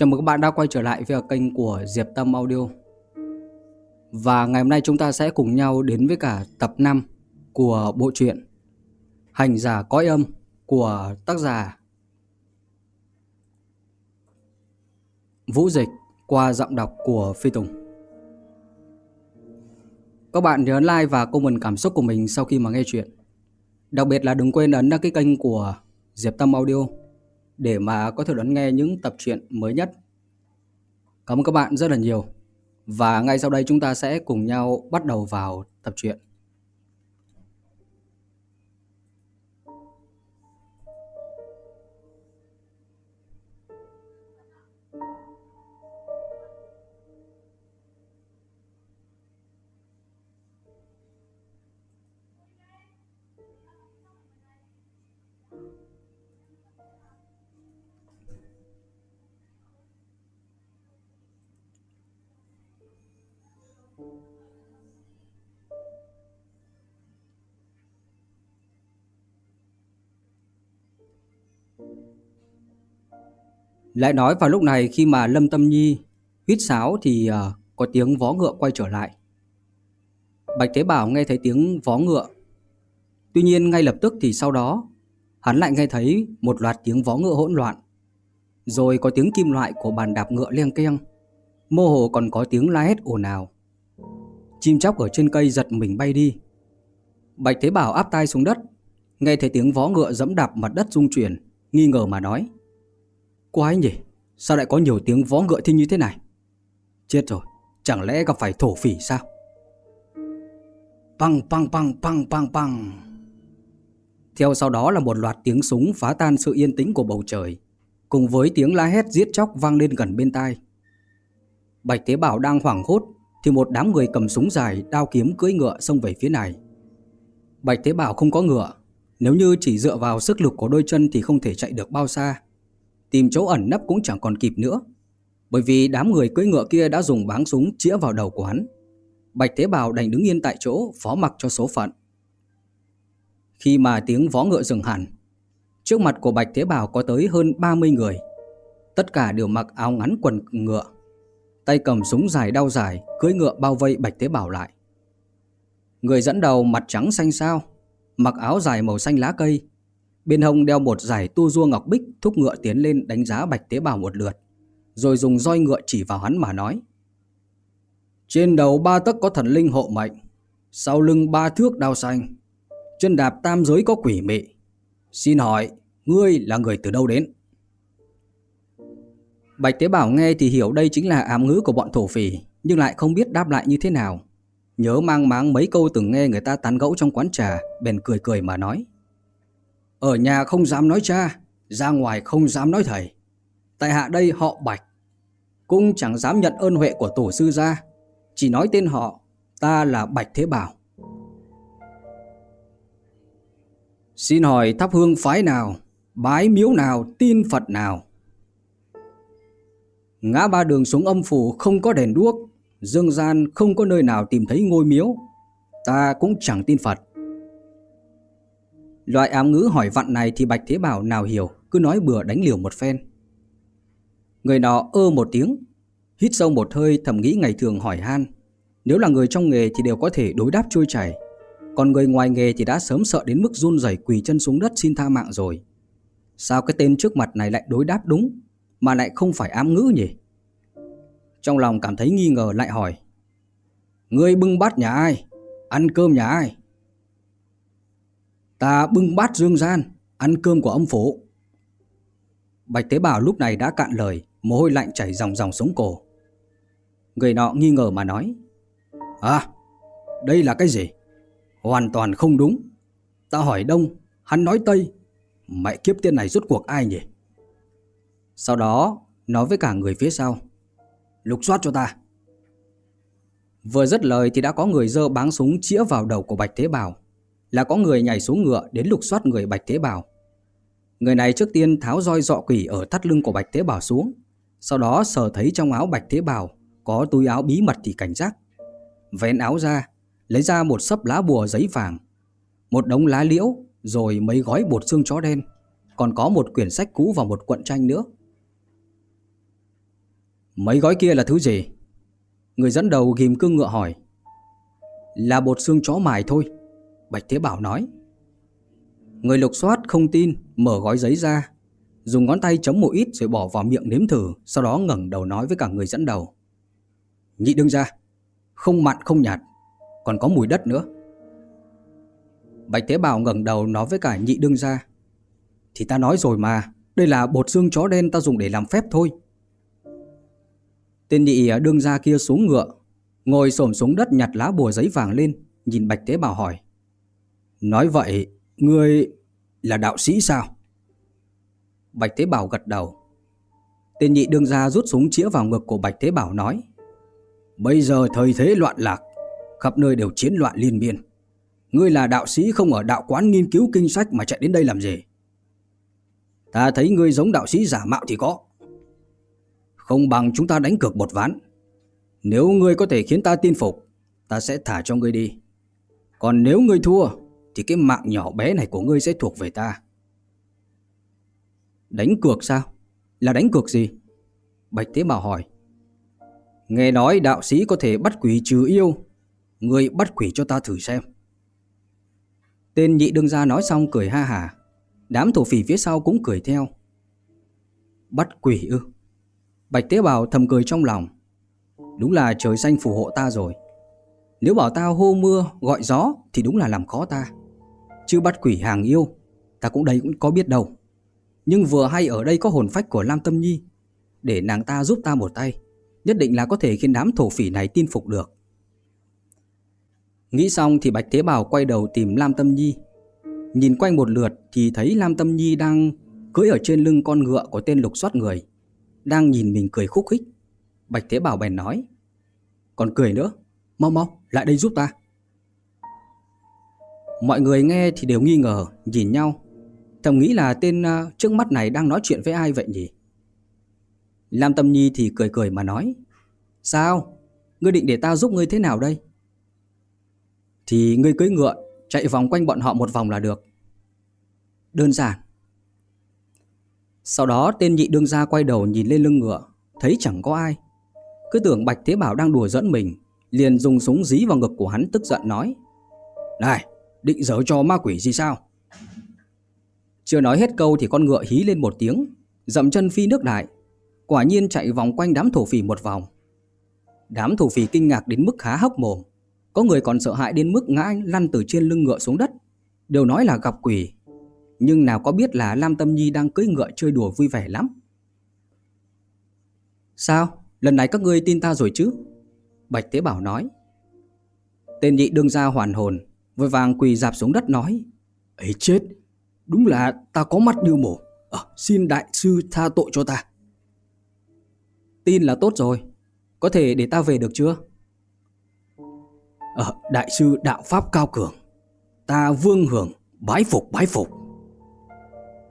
Chào mừng các bạn đã quay trở lại với kênh của Diệp Tâm Audio. Và ngày hôm nay chúng ta sẽ cùng nhau đến với cả tập 5 của bộ truyện Hành giả cõi âm của tác giả Vũ Dịch qua giọng đọc của Phi Tùng. Các bạn nhớ like và comment cảm xúc của mình sau khi mà nghe chuyện. Đặc biệt là đừng quên ấn đăng ký kênh của Diệp Tâm Audio để mà có thể đón nghe những tập truyện mới nhất. Cảm ơn các bạn rất là nhiều. Và ngay sau đây chúng ta sẽ cùng nhau bắt đầu vào tập truyện. Lại nói vào lúc này khi mà Lâm Tâm Nhi huýt sáo thì uh, có tiếng vó ngựa quay trở lại. Bạch Thế Bảo nghe thấy tiếng vó ngựa. Tuy nhiên ngay lập tức thì sau đó hắn lại nghe thấy một loạt tiếng vó ngựa hỗn loạn. Rồi có tiếng kim loại của bàn đạp ngựa leng keng. Mơ hồ còn có tiếng la hét ồn ào. Chim chóc ở trên cây giật mình bay đi. Bạch Thế Bảo áp tai xuống đất, nghe thấy tiếng vó ngựa dẫm đạp mặt đất rung chuyển, nghi ngờ mà nói. Quái nhỉ, sao lại có nhiều tiếng vó ngựa thi như thế này? Chết rồi, chẳng lẽ gặp phải thổ phỉ sao? Păng păng păng păng păng păng. Theo sau đó là một loạt tiếng súng phá tan sự yên tĩnh của bầu trời, cùng với tiếng la hét giết chóc vang lên gần bên tai. Bạch Tế Bảo đang hoảng hốt thì một đám người cầm súng dài, đao kiếm cưỡi ngựa xông về phía này. Bạch Tế Bảo không có ngựa, nếu như chỉ dựa vào sức lực của đôi chân thì không thể chạy được bao xa tìm chỗ ẩn nấp cũng chẳng còn kịp nữa. Bởi vì đám người cưỡi ngựa kia đã dùng báng súng chĩa vào đầu của hắn. Bạch Thế Bảo đành đứng yên tại chỗ phó mặc cho số phận. Khi mà tiếng vó ngựa dừng hẳn, trước mặt của Bạch Thế Bảo có tới hơn 30 người. Tất cả đều mặc áo ngắn quần ngựa, tay cầm súng dài đao dài, cưỡi ngựa bao vây Bạch Thế Bảo lại. Người dẫn đầu mặt trắng xanh sao, mặc áo dài màu xanh lá cây, Bên hông đeo một giải tu rua ngọc bích thúc ngựa tiến lên đánh giá bạch tế bào một lượt. Rồi dùng roi ngựa chỉ vào hắn mà nói. Trên đầu ba tấc có thần linh hộ mệnh. Sau lưng ba thước đao xanh. Chân đạp tam giới có quỷ mị. Xin hỏi, ngươi là người từ đâu đến? Bạch Tế Bảo nghe thì hiểu đây chính là ám ngữ của bọn thổ phỉ, nhưng lại không biết đáp lại như thế nào. Nhớ mang máng mấy câu từng nghe người ta tán gẫu trong quán trà, bèn cười cười mà nói. Ở nhà không dám nói cha, ra ngoài không dám nói thầy. Tại hạ đây họ Bạch, cũng chẳng dám nhận ơn huệ của tổ sư gia, chỉ nói tên họ, ta là Bạch Thế Bảo. Xin hỏi thắp hương phái nào, bái miếu nào, tin Phật nào? Ngã ba đường xuống âm phủ không có đèn đuốc, dương gian không có nơi nào tìm thấy ngôi miếu. Ta cũng chẳng tin Phật. Loại ám ngữ hỏi vặn này thì Bạch Thế Bảo nào hiểu, cứ nói bừa đánh liều một phen. Người nọ ơ một tiếng, hít sâu một hơi thầm nghĩ ngày thường hỏi han. Nếu là người trong nghề thì đều có thể đối đáp trôi chảy, còn người ngoài nghề thì đã sớm sợ đến mức run rẩy quỳ chân xuống đất xin tha mạng rồi. Sao cái tên trước mặt này lại đối đáp đúng, mà lại không phải ám ngữ nhỉ? Trong lòng cảm thấy nghi ngờ lại hỏi. Ngươi bưng bát nhà ai? Ăn cơm nhà ai? Ta bưng bát dương gian, ăn cơm của âm phố Bạch Tế bào lúc này đã cạn lời, mồ hôi lạnh chảy dòng dòng sống cổ. Người nọ nghi ngờ mà nói. À, đây là cái gì? Hoàn toàn không đúng. Ta hỏi đông, hắn nói tây. Mẹ kiếp tiên này rốt cuộc ai nhỉ? Sau đó, nói với cả người phía sau. Lục soát cho ta. Vừa dứt lời thì đã có người dơ báng súng chĩa vào đầu của Bạch Thế Bảo là có người nhảy xuống ngựa đến lục soát người Bạch Thế Bảo. Người này trước tiên tháo roi dọ quỷ ở thắt lưng của Bạch Thế Bảo xuống, sau đó sờ thấy trong áo Bạch Thế Bảo có túi áo bí mật thì cảnh giác. Vén áo ra, lấy ra một sấp lá bùa giấy vàng, một đống lá liễu, rồi mấy gói bột xương chó đen, còn có một quyển sách cũ và một cuộn tranh nữa. Mấy gói kia là thứ gì? Người dẫn đầu ghim cương ngựa hỏi. Là bột xương chó mài thôi, Bạch Thế Bảo nói. Người lục soát không tin, mở gói giấy ra, dùng ngón tay chấm một ít rồi bỏ vào miệng nếm thử, sau đó ngẩng đầu nói với cả người dẫn đầu. Nhị đương ra, không mặn không nhạt, còn có mùi đất nữa. Bạch Thế Bảo ngẩng đầu nói với cả nhị đương ra. Thì ta nói rồi mà, đây là bột xương chó đen ta dùng để làm phép thôi. Tên nhị đương ra kia xuống ngựa, ngồi xổm xuống đất nhặt lá bùa giấy vàng lên, nhìn Bạch Thế Bảo hỏi. Nói vậy, ngươi là đạo sĩ sao? Bạch Thế Bảo gật đầu. Tên nhị đương gia rút súng chĩa vào ngực của Bạch Thế Bảo nói. Bây giờ thời thế loạn lạc, khắp nơi đều chiến loạn liên miên. Ngươi là đạo sĩ không ở đạo quán nghiên cứu kinh sách mà chạy đến đây làm gì? Ta thấy ngươi giống đạo sĩ giả mạo thì có. Không bằng chúng ta đánh cược một ván. Nếu ngươi có thể khiến ta tin phục, ta sẽ thả cho ngươi đi. Còn nếu ngươi thua, thì cái mạng nhỏ bé này của ngươi sẽ thuộc về ta. Đánh cược sao? Là đánh cược gì? Bạch Thế Bảo hỏi. Nghe nói đạo sĩ có thể bắt quỷ trừ yêu. Ngươi bắt quỷ cho ta thử xem. Tên nhị đương gia nói xong cười ha hà. Đám thổ phỉ phía sau cũng cười theo. Bắt quỷ ư? Bạch Tế Bào thầm cười trong lòng. Đúng là trời xanh phù hộ ta rồi. Nếu bảo tao hô mưa, gọi gió thì đúng là làm khó ta. Chứ bắt quỷ hàng yêu, ta cũng đây cũng có biết đâu. Nhưng vừa hay ở đây có hồn phách của Lam Tâm Nhi. Để nàng ta giúp ta một tay, nhất định là có thể khiến đám thổ phỉ này tin phục được. Nghĩ xong thì Bạch Thế Bảo quay đầu tìm Lam Tâm Nhi. Nhìn quanh một lượt thì thấy Lam Tâm Nhi đang cưỡi ở trên lưng con ngựa của tên lục soát người. Đang nhìn mình cười khúc khích. Bạch Thế Bảo bèn nói. Còn cười nữa, mau mau, lại đây giúp ta. Mọi người nghe thì đều nghi ngờ, nhìn nhau. Thầm nghĩ là tên à, trước mắt này đang nói chuyện với ai vậy nhỉ? Lam Tâm Nhi thì cười cười mà nói. Sao? Ngươi định để tao giúp ngươi thế nào đây? Thì ngươi cưỡi ngựa Chạy vòng quanh bọn họ một vòng là được Đơn giản Sau đó tên nhị đương gia quay đầu nhìn lên lưng ngựa Thấy chẳng có ai Cứ tưởng Bạch Thế Bảo đang đùa dẫn mình Liền dùng súng dí vào ngực của hắn tức giận nói Này định giở cho ma quỷ gì sao? Chưa nói hết câu thì con ngựa hí lên một tiếng, Dậm chân phi nước đại, Quả nhiên chạy vòng quanh đám thổ phỉ một vòng. Đám thổ phỉ kinh ngạc đến mức há hốc mồm, có người còn sợ hãi đến mức ngã lăn từ trên lưng ngựa xuống đất, Đều nói là gặp quỷ. Nhưng nào có biết là Lam Tâm Nhi đang cưỡi ngựa chơi đùa vui vẻ lắm. Sao? Lần này các ngươi tin ta rồi chứ? Bạch Tế Bảo nói. Tên nhị đương gia hoàn hồn Vội vàng quỳ dạp xuống đất nói ấy chết Đúng là ta có mắt như mổ. À, Xin đại sư tha tội cho ta. Tin là tốt rồi Có thể để ta về được chưa? à, đại sư đạo pháp cao cường Ta vương hưởng Bái phục bái phục.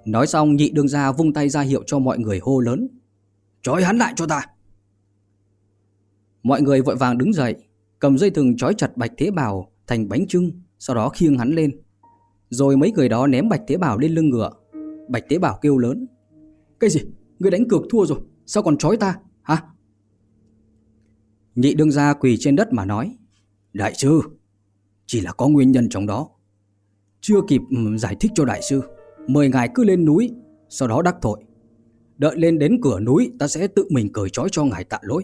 Nói xong nhị đương gia vung tay ra hiệu cho mọi người hô lớn Trói hắn lại cho ta. Mọi người vội vàng đứng dậy Cầm dây thừng trói chặt bạch thế bào Thành bánh trưng sau đó khiêng hắn lên Rồi mấy người đó ném bạch tế bảo lên lưng ngựa Bạch tế bảo kêu lớn Cái gì? Người đánh cược thua rồi Sao còn trói ta? Hả? Nhị đương gia quỳ trên đất mà nói Đại sư, chỉ là có nguyên nhân trong đó. Chưa kịp ừ, giải thích cho đại sư, mời ngài cứ lên núi, sau đó đắc tội. Đợi lên đến cửa núi, ta sẽ tự mình cởi trói cho ngài tạ lỗi.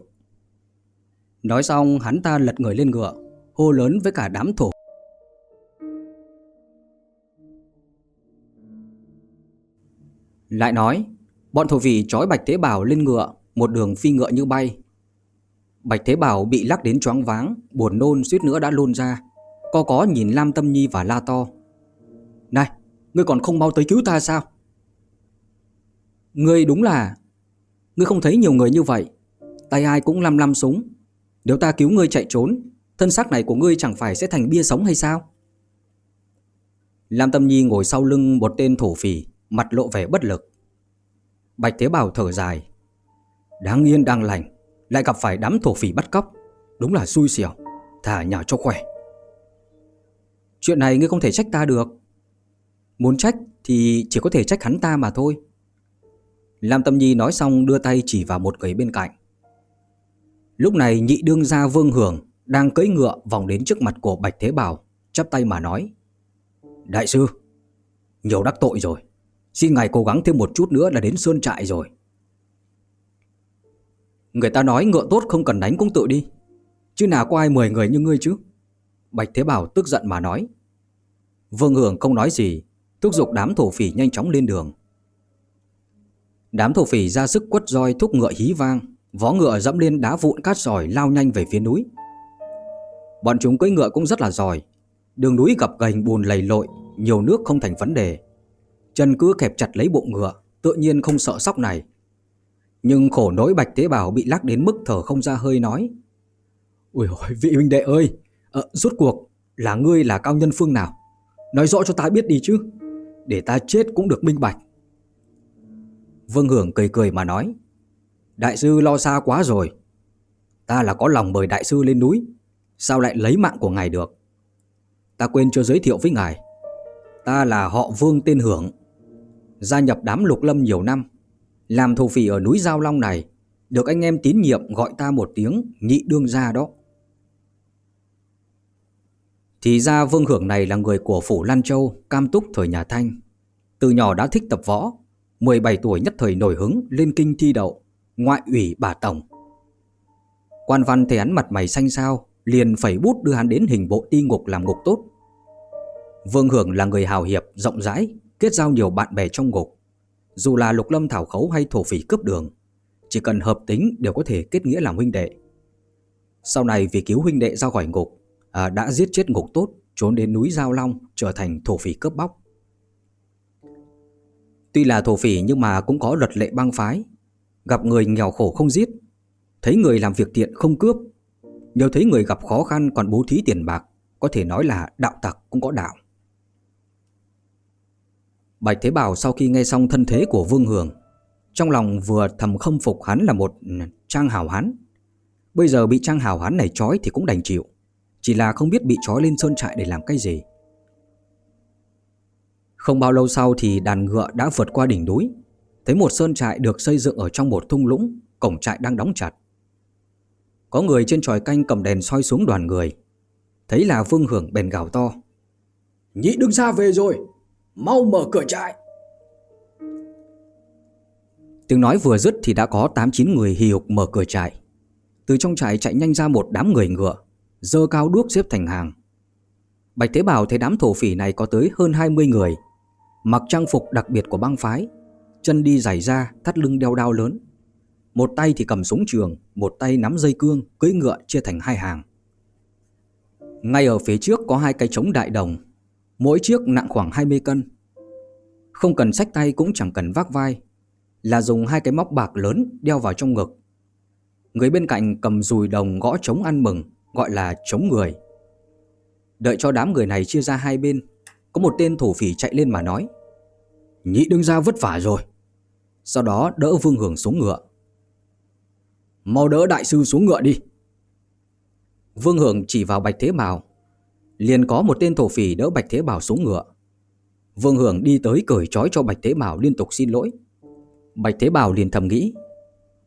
Nói xong, hắn ta lật người lên ngựa, hô lớn với cả đám thổ. Lại nói, bọn thổ vị trói Bạch Thế Bảo lên ngựa, một đường phi ngựa như bay, Bạch Thế Bảo bị lắc đến choáng váng, buồn nôn suýt nữa đã lôn ra. Co có nhìn Lam Tâm Nhi và la to. Này, ngươi còn không mau tới cứu ta sao? Ngươi đúng là... Ngươi không thấy nhiều người như vậy. Tay ai cũng lăm lăm súng. Nếu ta cứu ngươi chạy trốn, thân xác này của ngươi chẳng phải sẽ thành bia sống hay sao? Lam Tâm Nhi ngồi sau lưng một tên thổ phỉ, mặt lộ vẻ bất lực. Bạch Thế bào thở dài. Đáng yên đang lành, lại gặp phải đám thổ phỉ bắt cóc Đúng là xui xẻo Thả nhà cho khỏe Chuyện này ngươi không thể trách ta được Muốn trách thì chỉ có thể trách hắn ta mà thôi Lam Tâm Nhi nói xong đưa tay chỉ vào một người bên cạnh Lúc này nhị đương gia Vương Hưởng đang cưỡi ngựa vòng đến trước mặt của Bạch Thế Bảo, chắp tay mà nói. Đại sư, nhiều đắc tội rồi. Xin ngài cố gắng thêm một chút nữa là đến Sơn Trại rồi. Người ta nói ngựa tốt không cần đánh cũng tự đi. Chứ nào có ai mời người như ngươi chứ? Bạch Thế Bảo tức giận mà nói. Vương Hưởng không nói gì, thúc giục đám thổ phỉ nhanh chóng lên đường. Đám thổ phỉ ra sức quất roi thúc ngựa hí vang, vó ngựa dẫm lên đá vụn cát sỏi lao nhanh về phía núi. Bọn chúng cưỡi ngựa cũng rất là giỏi, đường núi gặp gành bùn lầy lội, nhiều nước không thành vấn đề. Chân cứ kẹp chặt lấy bụng ngựa, tự nhiên không sợ sóc này. Nhưng khổ nỗi bạch tế bào bị lắc đến mức thở không ra hơi nói. Ôi ôi, vị huynh đệ ơi, à, rốt cuộc là ngươi là cao nhân phương nào? Nói rõ cho ta biết đi chứ, để ta chết cũng được minh bạch. Vương Hưởng cười cười mà nói Đại sư lo xa quá rồi Ta là có lòng mời đại sư lên núi Sao lại lấy mạng của ngài được Ta quên chưa giới thiệu với ngài Ta là họ Vương tên Hưởng Gia nhập đám lục lâm nhiều năm Làm thổ phỉ ở núi Giao Long này Được anh em tín nhiệm gọi ta một tiếng Nhị đương gia đó Thì ra Vương Hưởng này là người của Phủ Lan Châu Cam Túc thời nhà Thanh Từ nhỏ đã thích tập võ 17 tuổi nhất thời nổi hứng lên kinh thi đậu, ngoại ủy bà tổng. Quan văn thấy hắn mặt mày xanh xao, liền phẩy bút đưa hắn đến hình bộ ti ngục làm ngục tốt. Vương Hưởng là người hào hiệp, rộng rãi, kết giao nhiều bạn bè trong ngục. Dù là lục lâm thảo khấu hay thổ phỉ cướp đường, chỉ cần hợp tính đều có thể kết nghĩa làm huynh đệ. Sau này vì cứu huynh đệ ra khỏi ngục, à, đã giết chết ngục tốt, trốn đến núi Giao Long trở thành thổ phỉ cướp bóc. Tuy là thổ phỉ nhưng mà cũng có luật lệ băng phái Gặp người nghèo khổ không giết Thấy người làm việc tiện không cướp Nếu thấy người gặp khó khăn còn bố thí tiền bạc Có thể nói là đạo tặc cũng có đạo Bạch Thế Bảo sau khi nghe xong thân thế của Vương Hường, Trong lòng vừa thầm không phục hắn là một trang hào hán. Bây giờ bị trang hào hán này trói thì cũng đành chịu, Chỉ là không biết bị trói lên sơn trại để làm cái gì. Không bao lâu sau thì đàn ngựa đã vượt qua đỉnh núi, Thấy một sơn trại được xây dựng ở trong một thung lũng, Cổng trại đang đóng chặt. Có người trên tròi canh cầm đèn soi xuống đoàn người, Thấy là Vương Hưởng bèn gào to, Nhị đứng xa về rồi. Mau mở cửa trại. Tiếng nói vừa dứt thì đã có 8-9 người hì hục mở cửa trại. Từ trong trại chạy nhanh ra một đám người ngựa Dơ cao đuốc xếp thành hàng. Bạch Thế Bảo thấy đám thổ phỉ này có tới hơn 20 người Mặc trang phục đặc biệt của băng phái Chân đi giày da, thắt lưng đeo đao lớn. Một tay thì cầm súng trường Một tay nắm dây cương, cưỡi ngựa chia thành hai hàng. Ngay ở phía trước có hai cái trống đại đồng Mỗi chiếc nặng khoảng 20 cân. Không cần sách tay cũng chẳng cần vác vai, Là dùng hai cái móc bạc lớn đeo vào trong ngực. Người bên cạnh cầm dùi đồng gõ trống ăn mừng, Gọi là trống người. Đợi cho đám người này chia ra hai bên, Có một tên thổ phỉ chạy lên mà nói, Nhị đương ra vất vả rồi. Sau đó đỡ Vương Hưởng xuống ngựa. Mau đỡ đại sư xuống ngựa đi. Vương Hưởng chỉ vào Bạch Thế mào. Liền có một tên thổ phỉ đỡ Bạch Thế Bảo xuống ngựa. Vương Hưởng đi tới cởi trói cho Bạch Thế Bảo liên tục xin lỗi. Bạch Thế Bảo liền thầm nghĩ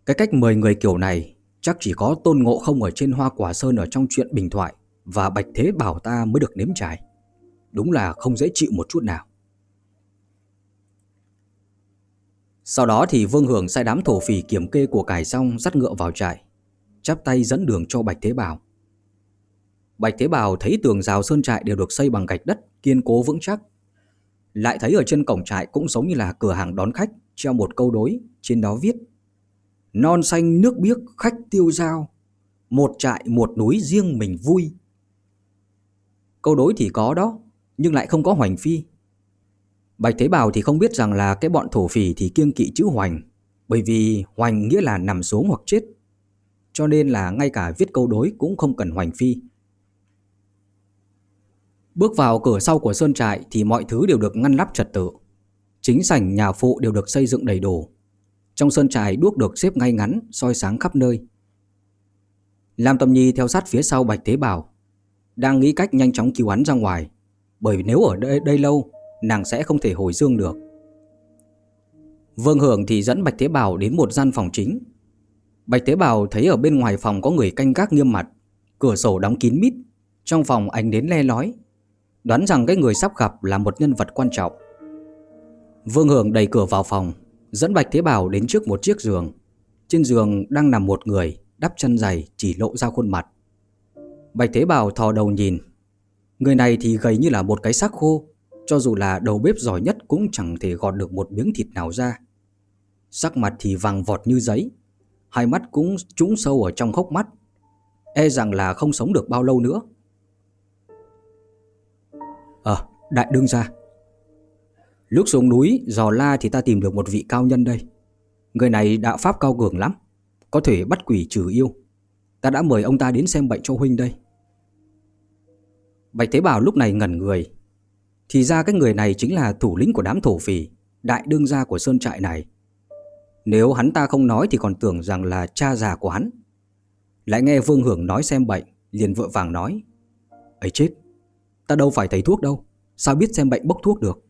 Cái cách mời người kiểu này Chắc chỉ có tôn ngộ không ở trên hoa quả sơn Ở trong chuyện bình thoại Và Bạch Thế Bảo ta mới được nếm trải. Đúng là không dễ chịu một chút nào. Sau đó thì Vương Hưởng sai đám thổ phỉ kiểm kê của cải xong dắt ngựa vào trại, chắp tay dẫn đường cho Bạch Thế Bảo. Bạch Thế Bảo thấy tường rào sơn trại đều được xây bằng gạch đất, kiên cố vững chắc. Lại thấy ở trên cổng trại cũng giống như là cửa hàng đón khách, treo một câu đối, trên đó viết Non xanh nước biếc khách tiêu giao, một trại một núi riêng mình vui. Câu đối thì có đó, nhưng lại không có hoành phi. Bạch Thế Bảo thì không biết rằng là cái bọn thổ phỉ thì kiêng kỵ chữ hoành, bởi vì hoành nghĩa là nằm xuống hoặc chết. Cho nên là ngay cả viết câu đối cũng không cần hoành phi. Bước vào cửa sau của sơn trại thì mọi thứ đều được ngăn nắp trật tự. Chính sảnh nhà phụ đều được xây dựng đầy đủ. Trong sơn trại đuốc được xếp ngay ngắn, soi sáng khắp nơi. Lam Tâm Nhi theo sát phía sau Bạch Thế Bảo, đang nghĩ cách nhanh chóng cứu hắn ra ngoài, bởi nếu ở đây, đây lâu nàng sẽ không thể hồi dương được. Vương Hưởng thì dẫn Bạch Thế Bảo đến một gian phòng chính. Bạch thế Bào thấy ở bên ngoài phòng có người canh gác nghiêm mặt, cửa sổ đóng kín mít, trong phòng ánh đến le lói. Đoán rằng cái người sắp gặp là một nhân vật quan trọng. Vương Hưởng đẩy cửa vào phòng, dẫn Bạch Thế Bảo đến trước một chiếc giường. Trên giường đang nằm một người, đắp chân dày chỉ lộ ra khuôn mặt. Bạch Thế Bảo thò đầu nhìn. Người này thì gầy như là một cái xác khô, cho dù là đầu bếp giỏi nhất cũng chẳng thể gọt được một miếng thịt nào ra. Sắc mặt thì vàng vọt như giấy, hai mắt cũng trũng sâu ở trong hốc mắt. E rằng là không sống được bao lâu nữa. Ờ, đại đương gia. Lúc xuống núi, dò la thì ta tìm được một vị cao nhân đây. Người này đạo pháp cao cường lắm, có thể bắt quỷ trừ yêu. Ta đã mời ông ta đến xem bệnh cho huynh đây. Bạch Thế Bảo lúc này ngẩn người. Thì ra cái người này chính là thủ lĩnh của đám thổ phỉ, đại đương gia của sơn trại này. Nếu hắn ta không nói thì còn tưởng rằng là cha già của hắn. Lại nghe Vương Hưởng nói xem bệnh, liền vội vàng nói. ấy chết, ta đâu phải thầy thuốc đâu, sao biết xem bệnh bốc thuốc được.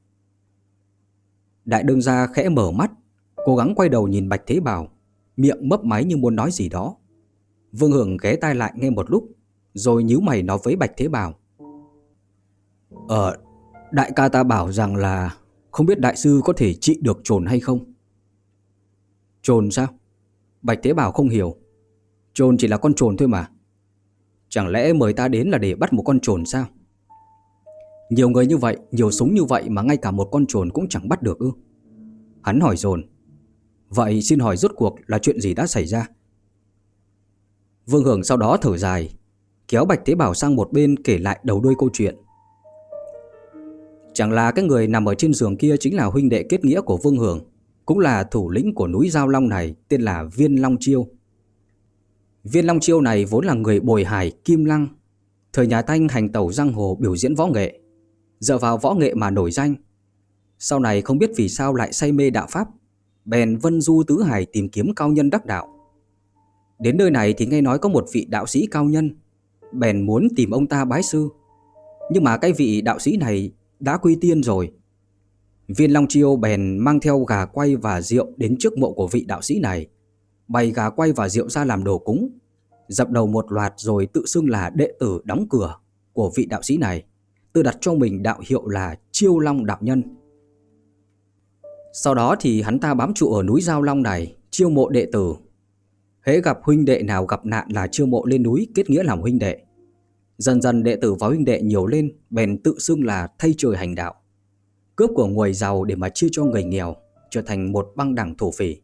Đại đương gia khẽ mở mắt, cố gắng quay đầu nhìn Bạch Thế Bảo, miệng mấp máy như muốn nói gì đó. Vương Hưởng ghé tai lại nghe một lúc, rồi nhíu mày nói với Bạch Thế Bảo. Ờ, đại ca ta bảo rằng là không biết đại sư có thể trị được trồn hay không? Trồn sao? Bạch Thế Bảo không hiểu. Trồn chỉ là con trồn thôi mà. Chẳng lẽ mời ta đến là để bắt một con trồn sao? Nhiều người như vậy, nhiều súng như vậy mà ngay cả một con trồn cũng chẳng bắt được ư? Hắn hỏi dồn. Vậy xin hỏi rốt cuộc là chuyện gì đã xảy ra? Vương Hưởng sau đó thở dài, kéo Bạch Thế Bảo sang một bên kể lại đầu đuôi câu chuyện. Chẳng là cái người nằm ở trên giường kia chính là huynh đệ kết nghĩa của Vương Hưởng, cũng là thủ lĩnh của núi Giao Long này tên là Viên Long Chiêu. Viên Long Chiêu này vốn là người bồi hải Kim Lăng, thời nhà Thanh hành tẩu giang hồ biểu diễn võ nghệ, dựa vào võ nghệ mà nổi danh. Sau này không biết vì sao lại say mê đạo pháp, bèn vân du tứ hải tìm kiếm cao nhân đắc đạo. Đến nơi này thì nghe nói có một vị đạo sĩ cao nhân, bèn muốn tìm ông ta bái sư. Nhưng mà cái vị đạo sĩ này đã quy tiên rồi. Viên Long Chiêu bèn mang theo gà quay và rượu đến trước mộ của vị đạo sĩ này, bày gà quay và rượu ra làm đồ cúng, dập đầu một loạt rồi tự xưng là đệ tử đóng cửa của vị đạo sĩ này, tự đặt cho mình đạo hiệu là Chiêu Long Đạo Nhân. Sau đó thì hắn ta bám trụ ở núi Giao Long này, chiêu mộ đệ tử. Hễ gặp huynh đệ nào gặp nạn là chiêu mộ lên núi kết nghĩa làm huynh đệ. Dần dần đệ tử và huynh đệ nhiều lên, bèn tự xưng là thay trời hành đạo. Cướp của người giàu để mà chia cho người nghèo, trở thành một băng đảng thổ phỉ.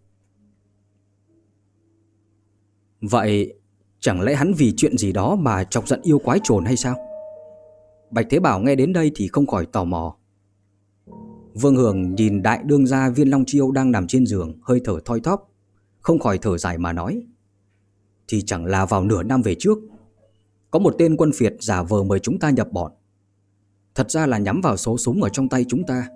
Vậy chẳng lẽ hắn vì chuyện gì đó mà chọc giận yêu quái trồn hay sao? Bạch Thế Bảo nghe đến đây thì không khỏi tò mò. Vương Hưởng nhìn đại đương gia viên Long Chiêu đang nằm trên giường, hơi thở thoi thóp, không khỏi thở dài mà nói. Thì chẳng là vào nửa năm về trước, có một tên quân phiệt giả vờ mời chúng ta nhập bọn. Thật ra là nhắm vào số súng ở trong tay chúng ta.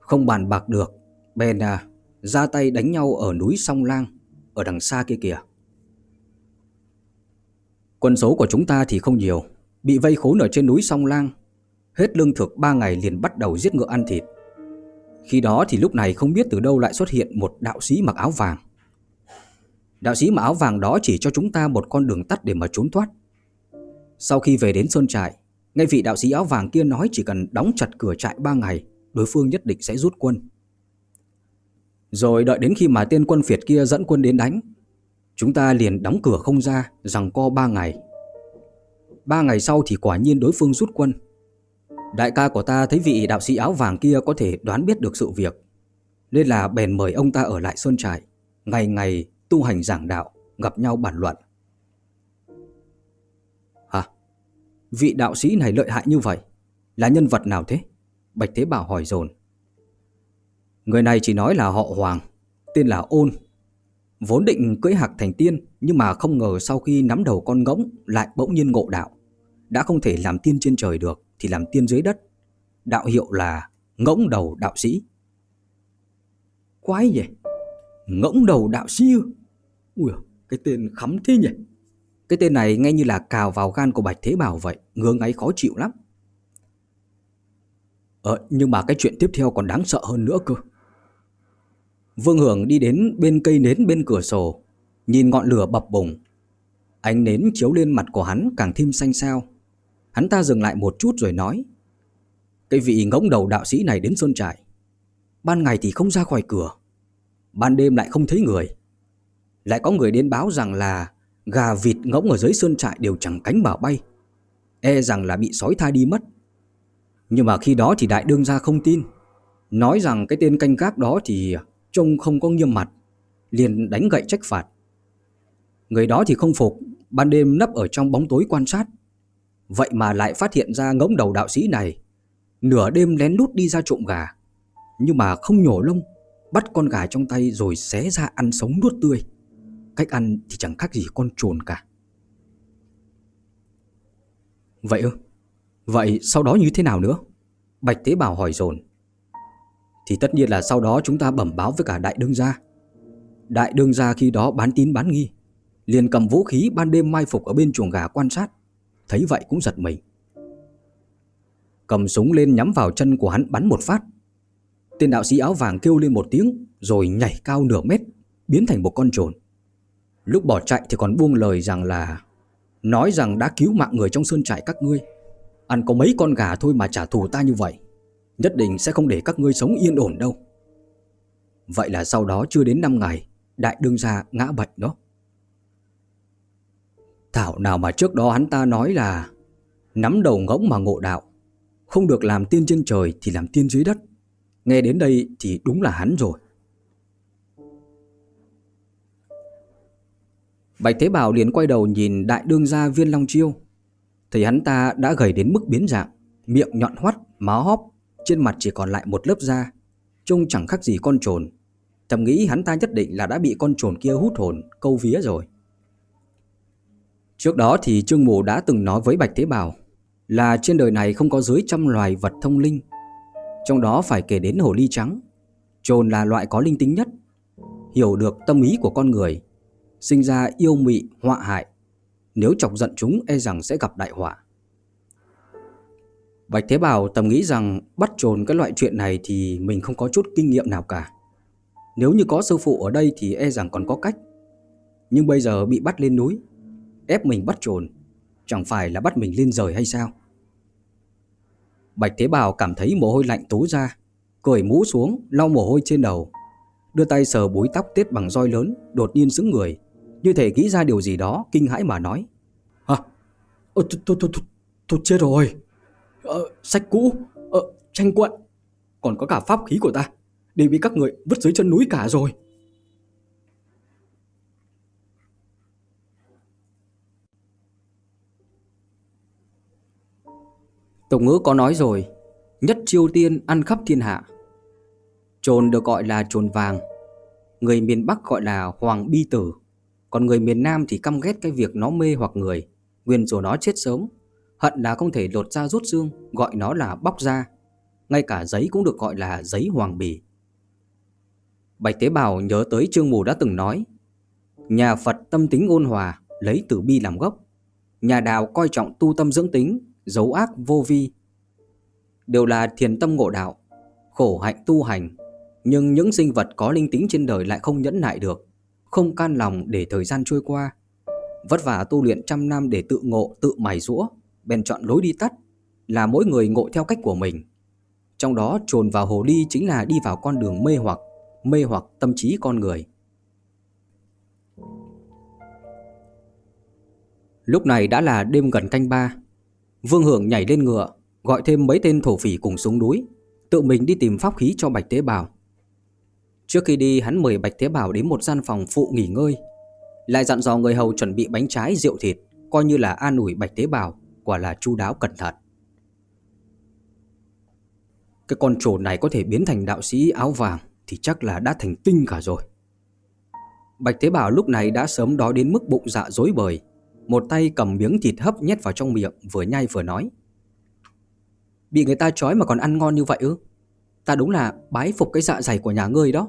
Không bàn bạc được, bèn à, ra tay đánh nhau ở núi Song Lang, ở đằng xa kia kìa. Quân số của chúng ta thì không nhiều, bị vây khốn ở trên núi Song Lang. Hết lương thực 3 ngày liền bắt đầu giết ngựa ăn thịt. Khi đó thì lúc này không biết từ đâu lại xuất hiện một đạo sĩ mặc áo vàng. Đạo sĩ mặc áo vàng đó chỉ cho chúng ta một con đường tắt để mà trốn thoát. Sau khi về đến Sơn Trại, ngay vị đạo sĩ áo vàng kia nói chỉ cần đóng chặt cửa trại 3 ngày, đối phương nhất định sẽ rút quân. Rồi đợi đến khi mà tên quân phiệt kia dẫn quân đến đánh, chúng ta liền đóng cửa không ra, rằng co 3 ngày ba ngày sau thì quả nhiên đối phương rút quân. Đại ca của ta thấy vị đạo sĩ áo vàng kia có thể đoán biết được sự việc, nên là bèn mời ông ta ở lại Sơn Trại, ngày ngày tu hành giảng đạo, gặp nhau bàn luận. hả Vị đạo sĩ này lợi hại như vậy Là nhân vật nào thế Bạch Thế Bảo hỏi dồn Người này chỉ nói là họ Hoàng Tên là Ôn Vốn định cưỡi hạc thành tiên nhưng mà không ngờ sau khi nắm đầu con ngỗng Lại bỗng nhiên ngộ đạo. Đã không thể làm tiên trên trời được Thì làm tiên dưới đất. Đạo hiệu là ngỗng đầu đạo sĩ. Quái vậy? Ngỗng đầu đạo sĩ Ui cái tên khắm thế nhỉ? Cái tên này nghe như là cào vào gan của Bạch Thế Bảo vậy, ngứa ngáy khó chịu lắm. Ờ, nhưng mà cái chuyện tiếp theo còn đáng sợ hơn nữa cơ. Vương Hưởng đi đến bên cây nến bên cửa sổ, Nhìn ngọn lửa bập bùng, ánh nến chiếu lên mặt của hắn càng thêm xanh xao. Hắn ta dừng lại một chút rồi nói, cái vị ngỗng đầu đạo sĩ này đến sơn trại, ban ngày thì không ra khỏi cửa, ban đêm lại không thấy người. Lại có người đến báo rằng là gà vịt ngỗng ở dưới sơn trại đều chẳng cánh bảo bay, e rằng là bị sói thai đi mất. Nhưng mà khi đó thì đại đương gia không tin, nói rằng cái tên canh gác đó thì trông không có nghiêm mặt, liền đánh gậy trách phạt. Người đó thì không phục, ban đêm nấp ở trong bóng tối quan sát. Vậy mà lại phát hiện ra ngỗng đầu đạo sĩ này, nửa đêm lén lút đi ra trộm gà, nhưng mà không nhổ lông, bắt con gà trong tay rồi xé ra ăn sống nuốt tươi. Cách ăn thì chẳng khác gì con trồn cả. Vậy ư? Vậy sau đó như thế nào nữa? Bạch Tế bào hỏi dồn Thì tất nhiên là sau đó chúng ta bẩm báo với cả đại đương gia Đại đương gia khi đó bán tín bán nghi Liền cầm vũ khí ban đêm mai phục ở bên chuồng gà quan sát. Thấy vậy cũng giật mình. Cầm súng lên nhắm vào chân của hắn bắn một phát. Tên đạo sĩ áo vàng kêu lên một tiếng, Rồi nhảy cao nửa mét, Biến thành một con trồn. Lúc bỏ chạy thì còn buông lời rằng là, Nói rằng đã cứu mạng người trong sơn trại các ngươi. Ăn có mấy con gà thôi mà trả thù ta như vậy, Nhất định sẽ không để các ngươi sống yên ổn đâu. Vậy là sau đó chưa đến 5 ngày, Đại đương gia ngã bệnh đó. Thảo nào mà trước đó hắn ta nói là Nắm đầu ngỗng mà ngộ đạo Không được làm tiên trên trời thì làm tiên dưới đất. Nghe đến đây thì đúng là hắn rồi. Bạch Thế Bảo liền quay đầu nhìn đại đương gia viên Long Chiêu. Thấy hắn ta đã gầy đến mức biến dạng Miệng nhọn hoắt, máu hóp Trên mặt chỉ còn lại một lớp da Trông chẳng khác gì con trồn. Thầm nghĩ hắn ta nhất định là đã bị con trồn kia hút hồn Câu vía rồi. Trước đó thì Trương Mù đã từng nói với Bạch Thế Bảo Là trên đời này không có dưới trăm loài vật thông linh Trong đó phải kể đến hồ ly trắng Trồn là loại có linh tính nhất Hiểu được tâm ý của con người Sinh ra yêu mị, họa hại nếu chọc giận chúng e rằng sẽ gặp đại họa Bạch Thế Bảo tầm nghĩ rằng bắt trồn cái loại chuyện này thì mình không có chút kinh nghiệm nào cả. Nếu như có sư phụ ở đây thì e rằng còn có cách. Nhưng bây giờ bị bắt lên núi, ép mình bắt trồn, chẳng phải là bắt mình lên rời hay sao? Bạch Thế Bảo cảm thấy mồ hôi lạnh tố ra, cởi mũ xuống, lau mồ hôi trên đầu, đưa tay sờ búi tóc tết bằng roi lớn, đột nhiên sững người, như thể nghĩ ra điều gì đó kinh hãi mà nói Hả? Tôi, tôi, tôi, tôi, tôi chết rồi ờ, Sách cũ ờ, Tranh quận Còn có cả pháp khí của ta Đều bị các người vứt dưới chân núi cả rồi Tục ngữ có nói rồi, Nhất chiêu tiên ăn khắp thiên hạ. Trồn được gọi là trồn vàng, Người miền Bắc gọi là hoàng bi tử. Còn người miền Nam thì căm ghét cái việc nó mê hoặc người, Nguyên rủa nó chết sớm, Hận là không thể lột ra rút xương, Gọi nó là bóc ra Ngay cả giấy cũng được gọi là giấy hoàng bì. Bạch Tế Bào nhớ tới Trương Mù đã từng nói, Nhà Phật tâm tính ôn hòa, Lấy tử bi làm gốc. Nhà đạo coi trọng tu tâm dưỡng tính Giấu ác vô vi Đều là thiền tâm ngộ đạo Khổ hạnh tu hành Nhưng những sinh vật có linh tính trên đời lại không nhẫn nại được không can lòng để thời gian trôi qua. Vất vả tu luyện trăm năm để tự ngộ, tự mài rũa, bèn chọn lối đi tắt, là mỗi người ngộ theo cách của mình. Trong đó trồn vào hồ ly chính là đi vào con đường mê hoặc, mê hoặc tâm trí con người. Lúc này đã là đêm gần canh ba. Vương Hưởng nhảy lên ngựa, gọi thêm mấy tên thổ phỉ cùng xuống núi, tự mình đi tìm pháp khí cho Bạch Tế Bào. Trước khi đi hắn mời Bạch Thế Bảo đến một gian phòng phụ nghỉ ngơi Lại dặn dò người hầu chuẩn bị bánh trái rượu thịt Coi như là an ủi Bạch Thế Bảo Quả là chu đáo cẩn thận Cái con trổ này có thể biến thành đạo sĩ áo vàng Thì chắc là đã thành tinh cả rồi Bạch Thế Bảo lúc này đã sớm đói đến mức bụng dạ dối bời một tay cầm miếng thịt hấp nhét vào trong miệng, Vừa nhai vừa nói Bị người ta trói mà còn ăn ngon như vậy ư Ta đúng là bái phục cái dạ dày của nhà ngươi đó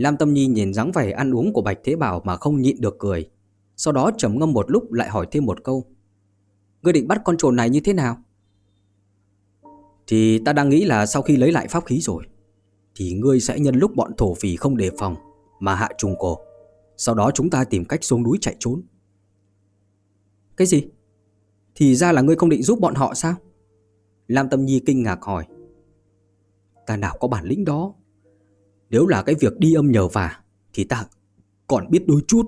Lam Tâm Nhi nhìn dáng vẻ ăn uống của Bạch Thế Bảo mà không nhịn được cười. Sau đó trầm ngâm một lúc lại hỏi thêm một câu. Ngươi định bắt con trồn này như thế nào? Thì ta đang nghĩ là sau khi lấy lại pháp khí rồi, Thì ngươi sẽ nhân lúc bọn thổ phỉ không đề phòng Mà hạ trùng cổ Sau đó chúng ta tìm cách xuống núi chạy trốn. Cái gì? Thì ra là ngươi không định giúp bọn họ sao? Lam Tâm Nhi kinh ngạc hỏi. Ta nào có bản lĩnh đó. Nếu là cái việc đi âm nhờ vả, thì ta còn biết đôi chút.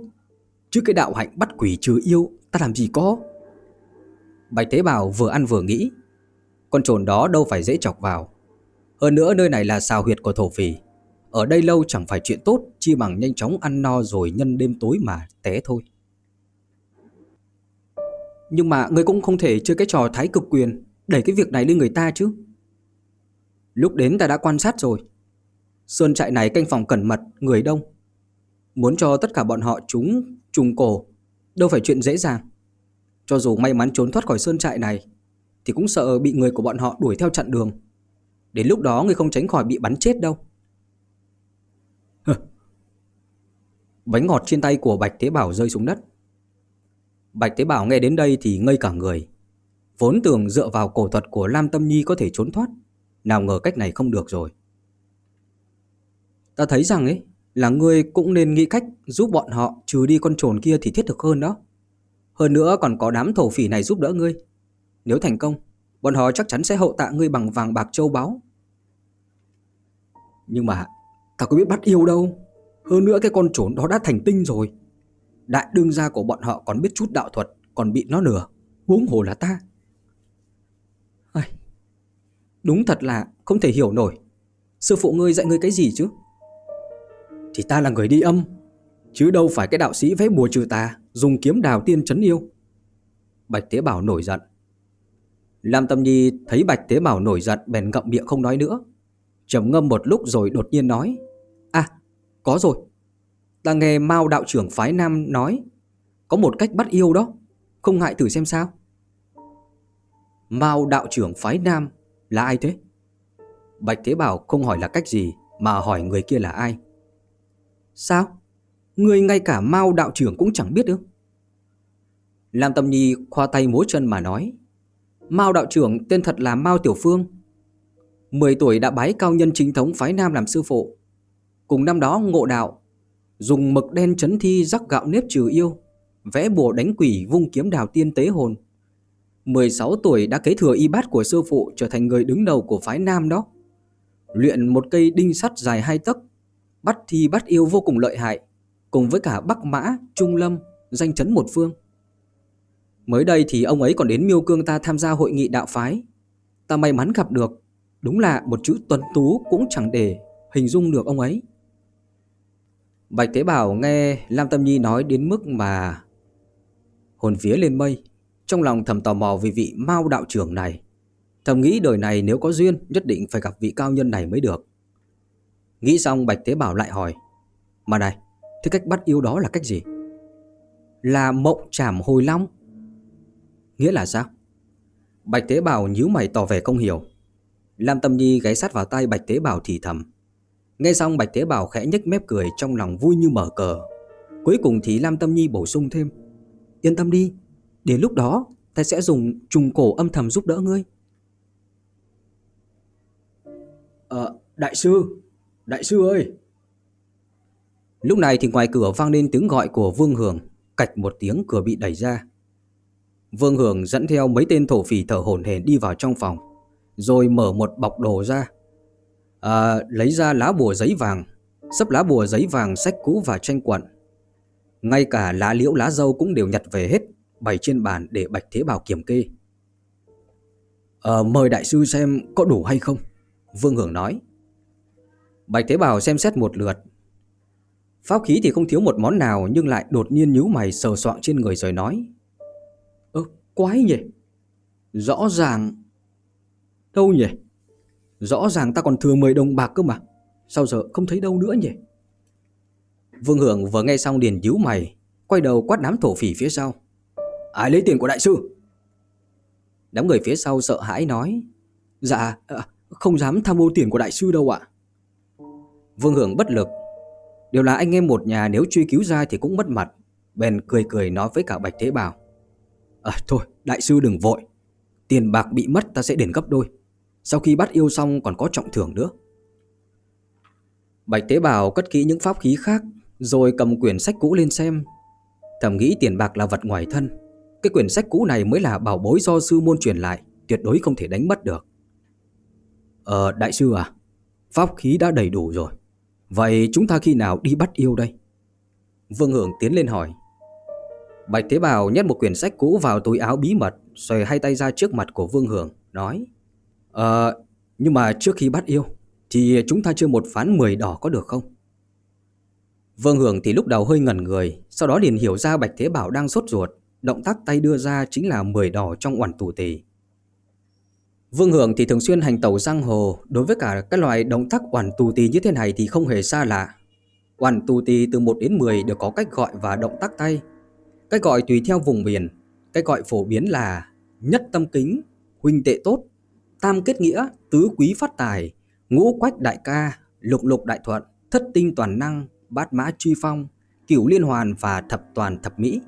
Chứ cái đạo hạnh bắt quỷ trừ yêu, ta làm gì có. Bạch Tế Bào vừa ăn vừa nghĩ. Con trồn đó đâu phải dễ chọc vào. Hơn nữa nơi này là xào huyệt của thổ phỉ. Ở đây lâu chẳng phải chuyện tốt, Chi bằng nhanh chóng ăn no rồi nhân đêm tối mà té thôi nhưng mà ngươi cũng không thể chơi cái trò thái cực quyền, Đẩy cái việc này lên người ta chứ. Lúc đến ta đã quan sát rồi. Sơn trại này canh phòng cẩn mật, Người đông. Muốn cho tất cả bọn họ chúng trùng cổ, Đâu phải chuyện dễ dàng. Cho dù may mắn trốn thoát khỏi sơn trại này, Thì cũng sợ bị người của bọn họ đuổi theo chặn đường. Đến lúc đó người không tránh khỏi bị bắn chết đâu. Bánh ngọt trên tay của Bạch Tế Bảo rơi xuống đất. Bạch Tế Bảo nghe đến đây thì ngây cả người. Vốn tưởng dựa vào cổ thuật của Lam Tâm Nhi có thể trốn thoát. Nào ngờ cách này không được rồi. Ta thấy rằng ấy là ngươi cũng nên nghĩ cách giúp bọn họ trừ đi con trồn kia thì thiết thực hơn đó. Hơn nữa còn có đám thổ phỉ này giúp đỡ ngươi. Nếu thành công, bọn họ chắc chắn sẽ hậu tạ ngươi bằng vàng bạc châu báu. Nhưng mà ta có biết bắt yêu đâu. Hơn nữa cái con trốn đó đã thành tinh rồi. Đại đương gia của bọn họ còn biết chút đạo thuật, còn bị nó lừa Huống hồ là ta. Ai... Đúng thật là không thể hiểu nổi. Sư phụ ngươi dạy ngươi cái gì chứ? Thì ta là người đi âm, chứ đâu phải cái đạo sĩ vẽ bùa trừ tà, dùng kiếm đào tiên chấn yêu. Bạch Tế Bảo nổi giận. Lam Tâm Nhi thấy Bạch Tế Bảo nổi giận bèn ngậm miệng không nói nữa. trầm ngâm một lúc rồi đột nhiên nói. À, có rồi. Ta nghe Mao đạo trưởng phái Nam nói, có một cách bắt yêu đó. Không ngại thử xem sao. Mao đạo trưởng phái Nam là ai thế? Bạch Thế Bảo không hỏi là cách gì, mà hỏi người kia là ai. Sao? Người ngay cả Mao đạo trưởng cũng chẳng biết ư? Lam Tâm Nhi khoa tay múa chân mà nói. Mao đạo trưởng tên thật là Mao Tiểu Phương. 10 tuổi đã bái cao nhân chính thống phái Nam làm sư phụ. Cùng năm đó ngộ đạo Dùng mực đen chấn thi rắc gạo nếp trừ yêu Vẽ bùa đánh quỷ vung kiếm đào tiên tế hồn. 16 tuổi đã kế thừa y bát của sư phụ Trở thành người đứng đầu của phái nam đó. Luyện một cây đinh sắt dài hai tấc Bắt thi bắt yêu vô cùng lợi hại Cùng với cả Bắc Mã, Trung Lâm Danh chấn một phương. Mới đây thì ông ấy còn đến miêu cương ta tham gia hội nghị đạo phái. Ta may mắn gặp được Đúng là một chữ tuấn tú cũng chẳng để hình dung được ông ấy. Bạch Thế Bảo nghe Lam Tâm Nhi nói đến mức mà hồn vía lên mây, trong lòng thầm tò mò vì vị Mao đạo trưởng này. Thầm nghĩ đời này nếu có duyên nhất định phải gặp vị cao nhân này mới được. Nghĩ xong Bạch Thế Bảo lại hỏi, mà này, thế cách bắt yêu đó là cách gì? Là mộng trảm hồi long. Nghĩa là sao? Bạch Thế Bảo nhíu mày tỏ vẻ không hiểu. Lam Tâm Nhi gáy sát vào tay Bạch Thế Bảo thì thầm. Nghe xong Bạch Tế Bảo khẽ nhếch mép cười trong lòng vui như mở cờ. Cuối cùng thì Lam Tâm Nhi bổ sung thêm. Yên tâm đi, đến lúc đó ta sẽ dùng trùng cổ âm thầm giúp đỡ ngươi. Ờ, đại sư, đại sư ơi. Lúc này thì ngoài cửa vang lên tiếng gọi của Vương Hường, cạch một tiếng cửa bị đẩy ra. Vương Hường dẫn theo mấy tên thổ phỉ thở hổn hển đi vào trong phòng, rồi mở một bọc đồ ra à, lấy ra lá bùa giấy vàng, sắp lá bùa giấy vàng sách cũ và tranh quận. Ngay cả lá liễu lá dâu cũng đều nhặt về hết, bày trên bàn để Bạch Thế Bảo kiểm kê. À, mời đại sư xem có đủ hay không? Vương Hưởng nói. Bạch Thế Bảo xem xét một lượt. Pháp khí thì không thiếu một món nào nhưng lại đột nhiên nhíu mày sờ soạng trên người rồi nói. Ơ, quái nhỉ? Rõ ràng... Đâu nhỉ? Rõ ràng ta còn thừa 10 đồng bạc cơ mà. Sao giờ không thấy đâu nữa nhỉ? Vương Hưởng vừa nghe xong liền díu mày, Quay đầu quát đám thổ phỉ phía sau. Ai lấy tiền của đại sư? Đám người phía sau sợ hãi nói. Dạ ờ, không dám tham ô tiền của đại sư đâu ạ. Vương Hưởng bất lực. Điều là anh em một nhà nếu truy cứu ra thì cũng mất mặt. Bèn cười cười nói với cả Bạch Thế Bảo. À thôi, đại sư đừng vội. Tiền bạc bị mất ta sẽ đền gấp đôi sau khi bắt yêu xong còn có trọng thưởng nữa. Bạch Tế Bào cất kỹ những pháp khí khác, Rồi cầm quyển sách cũ lên xem. Thầm nghĩ tiền bạc là vật ngoài thân, Cái quyển sách cũ này mới là bảo bối do sư môn truyền lại, Tuyệt đối không thể đánh mất được. Ờ đại sư à Pháp khí đã đầy đủ rồi. Vậy chúng ta khi nào đi bắt yêu đây? Vương Hưởng tiến lên hỏi. Bạch Thế Bảo nhét một quyển sách cũ vào túi áo bí mật Xòe hai tay ra trước mặt của Vương Hưởng, Nói. Ờ nhưng mà trước khi bắt yêu Thì chúng ta chưa một phán 10 đỏ có được không? Vương Hưởng thì lúc đầu hơi ngẩn người Sau đó liền hiểu ra Bạch Thế Bảo đang sốt ruột. Động tác tay đưa ra chính là 10 đỏ trong oản tù tì Vương Hưởng thì thường xuyên hành tẩu giang hồ. Đối với cả các loại động tác oản tù tì như thế này thì không hề xa lạ. Oản tù tì từ 1 đến 10 đều có cách gọi và động tác tay. Cách gọi tùy theo vùng miền. Cách gọi phổ biến là Nhất tâm kính, huynh tệ tốt Tam kết nghĩa, tứ quý phát tài Ngũ quách đại ca, lục lục đại thuận Thất tinh toàn năng, bát mã truy phong Cửu liên hoàn và thập toàn thập mỹ.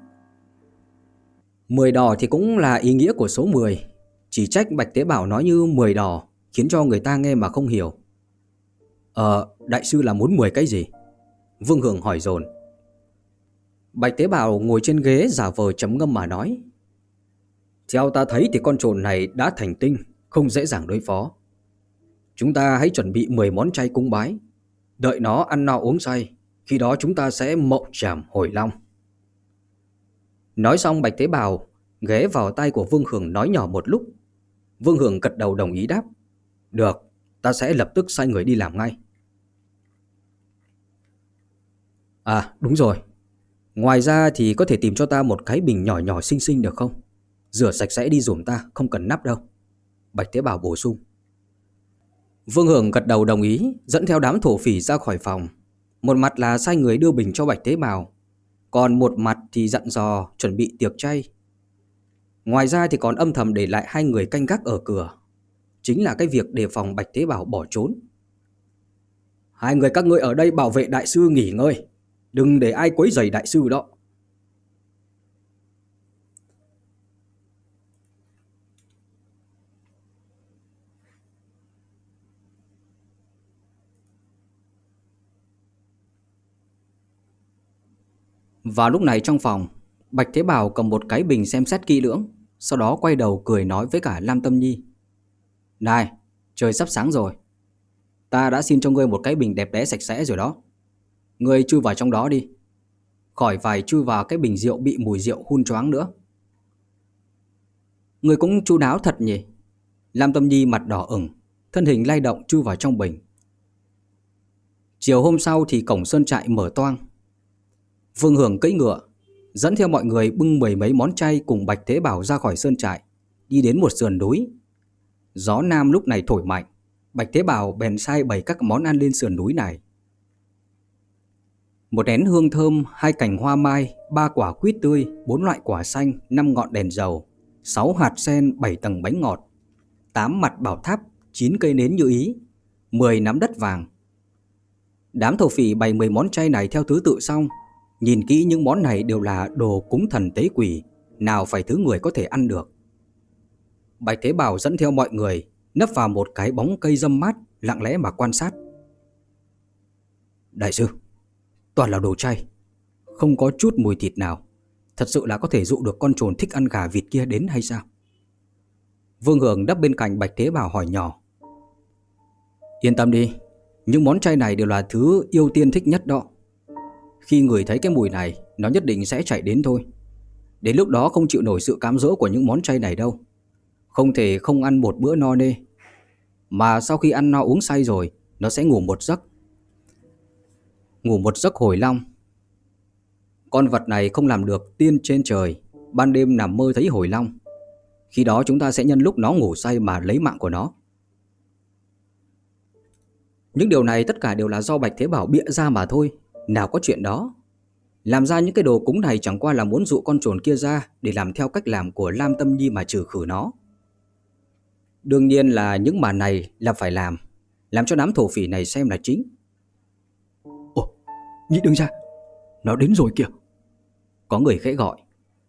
Mười đỏ thì cũng là ý nghĩa của số 10 Chỉ trách Bạch Tế Bảo nói như 10 đỏ Khiến cho người ta nghe mà không hiểu. Ờ, đại sư là muốn 10 cái gì? Vương Hưởng hỏi dồn. Bạch Tế Bảo ngồi trên ghế giả vờ chấm ngâm mà nói Theo ta thấy thì con trồn này đã thành tinh. Không dễ dàng đối phó Chúng ta hãy chuẩn bị 10 món chay cúng bái Đợi nó ăn no uống say Khi đó chúng ta sẽ mộng trảm hồi long Nói xong Bạch Tế Bào ghé vào tay của Vương hường nói nhỏ một lúc. Vương hường gật đầu đồng ý đáp. Được, ta sẽ lập tức sai người đi làm ngay. À đúng rồi, ngoài ra thì có thể tìm cho ta một cái bình nhỏ nhỏ xinh xinh được không? Rửa sạch sẽ đi dùm ta, không cần nắp đâu. Bạch Tế Bào bổ sung. Vương Hưởng gật đầu đồng ý, dẫn theo đám thổ phỉ ra khỏi phòng. Một mặt là sai người đưa bình cho Bạch Tế Bào, còn một mặt thì dặn dò chuẩn bị tiệc chay. Ngoài ra thì còn âm thầm để lại hai người canh gác ở cửa. Chính là cái việc đề phòng Bạch Tế Bảo bỏ trốn. Hai người các ngươi ở đây bảo vệ đại sư nghỉ ngơi. Đừng để ai quấy rầy đại sư đó. Vào lúc này trong phòng, Bạch Thế Bảo cầm một cái bình xem xét kỹ lưỡng, sau đó quay đầu cười nói với cả Lam Tâm Nhi. Này, trời sắp sáng rồi. Ta đã xin cho ngươi một cái bình đẹp đẽ sạch sẽ rồi đó. Ngươi chui vào trong đó đi. Khỏi phải chui vào cái bình rượu bị mùi rượu hun choáng nữa. Ngươi cũng chu đáo thật nhỉ. Lam Tâm Nhi mặt đỏ ửng, thân hình lay động chui vào trong bình. Chiều hôm sau thì cổng sơn trại mở toang. Vương Hưởng cưỡi ngựa, dẫn theo mọi người bưng mười mấy món chay cùng Bạch Thế Bảo ra khỏi sơn trại, đi đến một sườn núi. Gió nam lúc này thổi mạnh, Bạch Thế Bảo bèn sai bày các món ăn lên sườn núi này. Một nén hương thơm, hai cành hoa mai, ba quả quýt tươi, bốn loại quả xanh, năm ngọn đèn dầu, sáu hạt sen, bảy tầng bánh ngọt, tám mặt bảo tháp, chín cây nến như ý, mười nắm đất vàng. Đám thổ phỉ bày mười món chay này theo thứ tự xong, Nhìn kỹ những món này đều là đồ cúng thần tế quỷ, nào phải thứ người có thể ăn được. Bạch Thế Bảo dẫn theo mọi người, nấp vào một cái bóng cây dâm mát, lặng lẽ mà quan sát. Đại sư, toàn là đồ chay, không có chút mùi thịt nào. Thật sự là có thể dụ được con trồn thích ăn gà vịt kia đến hay sao? Vương Hưởng đắp bên cạnh Bạch Thế Bảo hỏi nhỏ. Yên tâm đi, những món chay này đều là thứ yêu tiên thích nhất đó. Khi người thấy cái mùi này, Nó nhất định sẽ chạy đến thôi. Đến lúc đó không chịu nổi sự cám dỗ của những món chay này đâu. Không thể không ăn một bữa no nê. Mà sau khi ăn no uống say rồi, Nó sẽ ngủ một giấc. Ngủ một giấc hồi long. Con vật này không làm được tiên trên trời, Ban đêm nằm mơ thấy hồi long. Khi đó chúng ta sẽ nhân lúc nó ngủ say mà lấy mạng của nó. Những điều này tất cả đều là do Bạch Thế Bảo bịa ra mà thôi nào có chuyện đó. Làm ra những cái đồ cúng này chẳng qua là muốn dụ con trồn kia ra Để làm theo cách làm của Lam Tâm Nhi mà trừ khử nó. Đương nhiên là những màn này là phải làm Làm cho đám thổ phỉ này xem là chính. Ồ, nhị đừng ra. Nó đến rồi kìa. Có người khẽ gọi.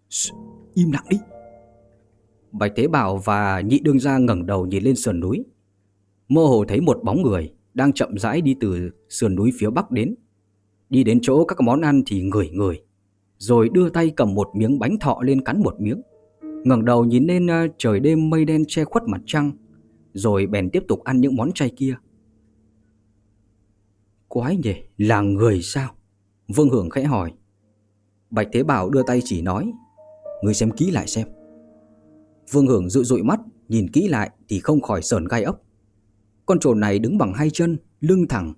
Shh, Im lặng đi. Bạch Thế Bảo và nhị đương gia ngẩng đầu nhìn lên sườn núi. Mơ hồ thấy một bóng người Đang chậm rãi đi từ sườn núi phía bắc đến Đi đến chỗ các món ăn thì ngửi ngửi, rồi đưa tay cầm một miếng bánh thọ lên cắn một miếng. ngẩng đầu nhìn lên ờ, trời đêm mây đen che khuất mặt trăng, rồi bèn tiếp tục ăn những món chay kia. Quái nhỉ, là người sao? Vương Hưởng khẽ hỏi. Bạch Thế Bảo đưa tay chỉ nói, người xem kỹ lại xem. Vương Hưởng dụi dụi mắt, nhìn kỹ lại thì không khỏi sờn gai ốc. Con trồn này đứng bằng hai chân, lưng thẳng,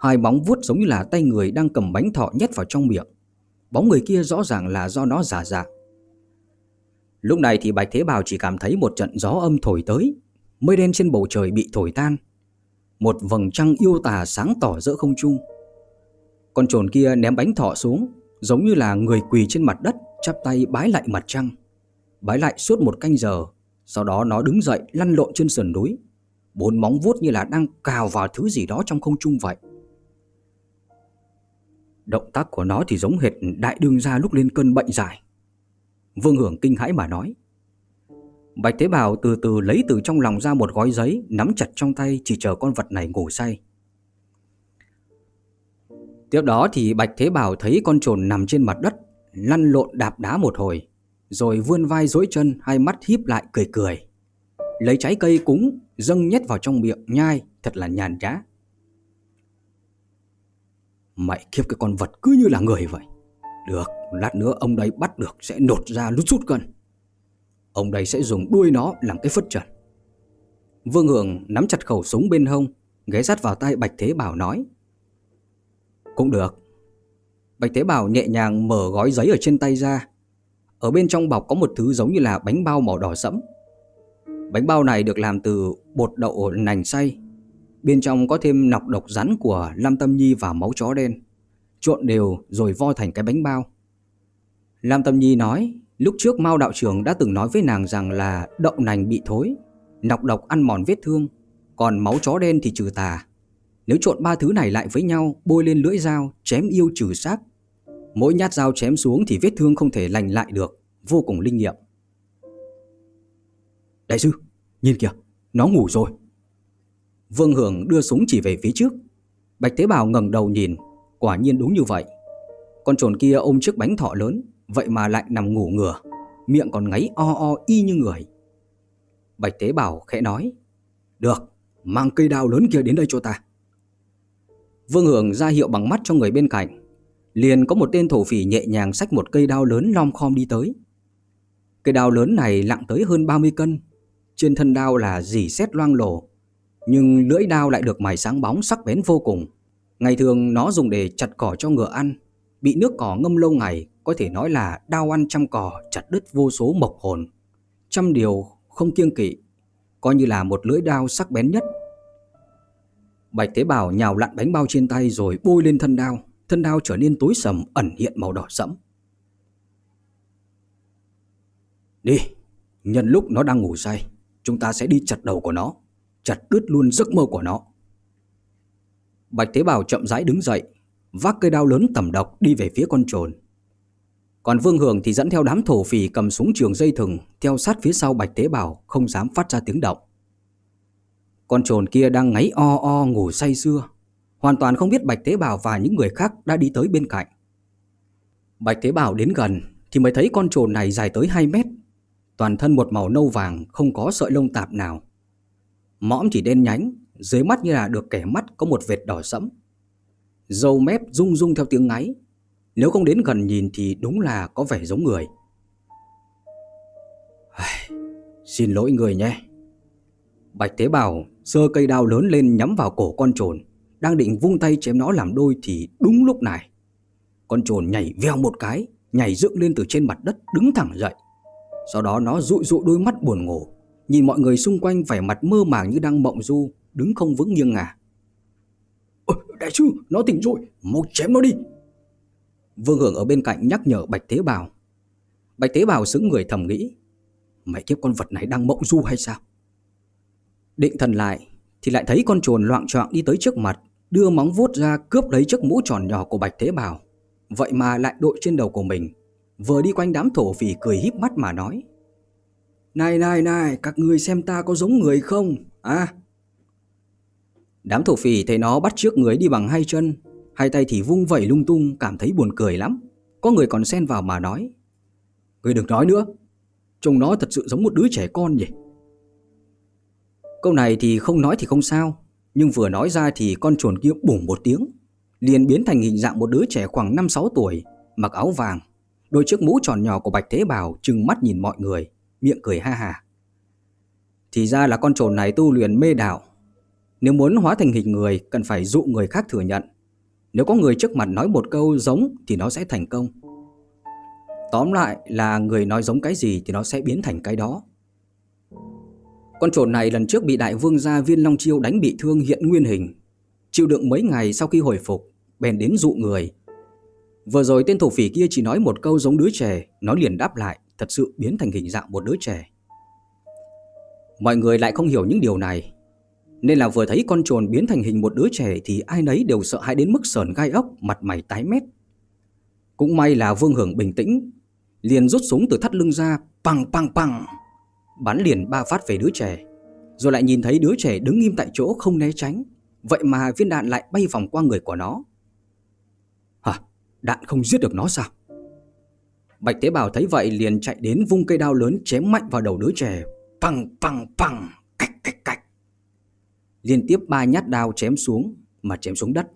hai bóng vuốt giống như là tay người đang cầm bánh thọ nhét vào trong miệng. Bóng người kia rõ ràng là do nó giả dạng. Lúc này thì Bạch Thế bào chỉ cảm thấy một trận gió âm thổi tới, mây đen trên bầu trời bị thổi tan. Một vầng trăng yêu tà sáng tỏ giữa không trung. Con trồn kia ném bánh thọ xuống, giống như là người quỳ trên mặt đất, chắp tay bái lại mặt trăng. Bái lại suốt một canh giờ, sau đó nó đứng dậy lăn lộn trên sườn núi. Bốn móng vuốt như là đang cào vào thứ gì đó trong không trung vậy. Động tác của nó thì giống hệt đại đương gia lúc lên cơn bệnh dài. Vương Hưởng kinh hãi mà nói. Bạch Thế Bảo từ từ lấy từ trong lòng ra một gói giấy, nắm chặt trong tay chỉ chờ con vật này ngủ say. Tiếp đó thì Bạch Thế Bảo thấy con trồn nằm trên mặt đất, lăn lộn đạp đá một hồi, rồi vươn vai dối chân, hai mắt híp lại cười cười. Lấy trái cây cúng, dâng nhét vào trong miệng nhai, thật là nhàn nhã. Mày kiếp cái con vật cứ như là người vậy. Được, lát nữa ông đây bắt được sẽ nột ra lút rút cân. Ông đây sẽ dùng đuôi nó làm cái phất trần. Vương Hưởng nắm chặt khẩu súng bên hông, ghé sát vào tay Bạch Thế Bảo nói. Cũng được. Bạch Thế Bảo nhẹ nhàng mở gói giấy ở trên tay ra. Ở bên trong bọc có một thứ giống như là bánh bao màu đỏ sẫm. Bánh bao này được làm từ bột đậu nành xay. Bên trong có thêm nọc độc rắn của Lam Tâm Nhi và máu chó đen. Trộn đều rồi vo thành cái bánh bao. Lam Tâm Nhi nói lúc trước Mao đạo trưởng đã từng nói với nàng rằng là đậu nành bị thối, nọc độc ăn mòn vết thương, còn máu chó đen thì trừ tà. Nếu trộn ba thứ này lại với nhau, bôi lên lưỡi dao, chém yêu trừ xác. Mỗi nhát dao chém xuống thì vết thương không thể lành lại được, vô cùng linh nghiệm. Đại sư, nhìn kìa, nó ngủ rồi. Vương Hưởng đưa súng chỉ về phía trước. Bạch Thế Bảo ngẩng đầu nhìn, quả nhiên đúng như vậy. Con trồn kia ôm chiếc bánh thọ lớn, vậy mà lại nằm ngủ ngửa, miệng còn ngáy o o y như người. Bạch Thế Bảo khẽ nói, được, mang cây đao lớn kia đến đây cho ta. Vương Hưởng ra hiệu bằng mắt cho người bên cạnh. Liền có một tên thổ phỉ nhẹ nhàng xách một cây đao lớn lom khom đi tới. Cây đao lớn này nặng tới hơn 30 cân. Trên thân đao là dỉ xét loang lổ. Nhưng lưỡi đao lại được mài sáng bóng sắc bén vô cùng. Ngày thường nó dùng để chặt cỏ cho ngựa ăn. Bị nước cỏ ngâm lâu ngày có thể nói là đao ăn trăm cỏ chặt đứt vô số mộc hồn. Trăm điều không kiêng kỵ. Coi như là một lưỡi đao sắc bén nhất Bạch Thế bào nhào lặn bánh bao trên tay rồi bôi lên thân đao. Thân đao trở nên tối sầm ẩn hiện màu đỏ sẫm. Đi, nhân lúc nó đang ngủ say, chúng ta sẽ đi chặt đầu của nó, chặt đứt luôn giấc mơ của nó. Bạch Thế Bảo chậm rãi đứng dậy, vác cây đao lớn tầm độc đi về phía con trồn. Còn Vương Hường thì dẫn theo đám thổ phỉ cầm súng trường dây thừng theo sát phía sau Bạch Thế Bảo không dám phát ra tiếng động. Con trồn kia đang ngáy o o ngủ say sưa, hoàn toàn không biết Bạch Thế Bảo và những người khác đã đi tới bên cạnh. Bạch Thế Bảo đến gần thì mới thấy con trồn này dài tới 2 mét, toàn thân một màu nâu vàng không có sợi lông tạp nào. Mõm chỉ đen nhánh, dưới mắt như là được kẻ mắt có một vệt đỏ sẫm. Dâu mép rung rung theo tiếng ngáy, nếu không đến gần nhìn thì đúng là có vẻ giống người. Xin lỗi người nhé. Bạch tế bào sơ cây đao lớn lên nhắm vào cổ con trồn, đang định vung tay chém nó làm đôi thì đúng lúc này. Con trồn nhảy veo một cái, nhảy dựng lên từ trên mặt đất đứng thẳng dậy. Sau đó nó dụi dụi đôi mắt buồn ngủ, nhìn mọi người xung quanh vẻ mặt mơ màng như đang mộng du, đứng không vững nghiêng ngả. Đại sư, nó tỉnh rồi, mau chém nó đi. Vương Hưởng ở bên cạnh nhắc nhở Bạch Thế Bảo. Bạch Thế Bảo xứng người thầm nghĩ, mày kiếp con vật này đang mộng du hay sao? Định thần lại thì lại thấy con trồn loạn trọng đi tới trước mặt, đưa móng vuốt ra cướp lấy chiếc mũ tròn nhỏ của Bạch Thế Bảo. Vậy mà lại đội trên đầu của mình, vừa đi quanh đám thổ phỉ cười híp mắt mà nói. Này này này, các người xem ta có giống người không? À? Đám thổ phỉ thấy nó bắt trước người đi bằng hai chân, hai tay thì vung vẩy lung tung cảm thấy buồn cười lắm. Có người còn xen vào mà nói. Người đừng nói nữa, trông nó thật sự giống một đứa trẻ con nhỉ. Câu này thì không nói thì không sao, nhưng vừa nói ra thì con chuồn kia bùng một tiếng, liền biến thành hình dạng một đứa trẻ khoảng 5-6 tuổi, mặc áo vàng, đôi chiếc mũ tròn nhỏ của Bạch Thế Bảo trừng mắt nhìn mọi người, miệng cười ha hà Thì ra là con trồn này tu luyện mê đảo Nếu muốn hóa thành hình người cần phải dụ người khác thừa nhận. Nếu có người trước mặt nói một câu giống thì nó sẽ thành công. Tóm lại là người nói giống cái gì thì nó sẽ biến thành cái đó. Con trồn này lần trước bị đại vương gia viên Long Chiêu đánh bị thương hiện nguyên hình. Chịu đựng mấy ngày sau khi hồi phục, bèn đến dụ người. Vừa rồi tên thổ phỉ kia chỉ nói một câu giống đứa trẻ, nó liền đáp lại, thật sự biến thành hình dạng một đứa trẻ. Mọi người lại không hiểu những điều này, nên là vừa thấy con trồn biến thành hình một đứa trẻ thì ai nấy đều sợ hãi đến mức sờn gai ốc, mặt mày tái mét. Cũng may là Vương Hưởng bình tĩnh, liền rút súng từ thắt lưng ra, păng păng păng, bắn liền ba phát về đứa trẻ. Rồi lại nhìn thấy đứa trẻ đứng im tại chỗ không né tránh, vậy mà viên đạn lại bay vòng qua người của nó. Hả? Đạn không giết được nó sao? Bạch Tế Bào thấy vậy liền chạy đến vung cây đao lớn chém mạnh vào đầu đứa trẻ. Păng păng păng, cách cách cách. Liên tiếp ba nhát đao chém xuống mà chém xuống đất.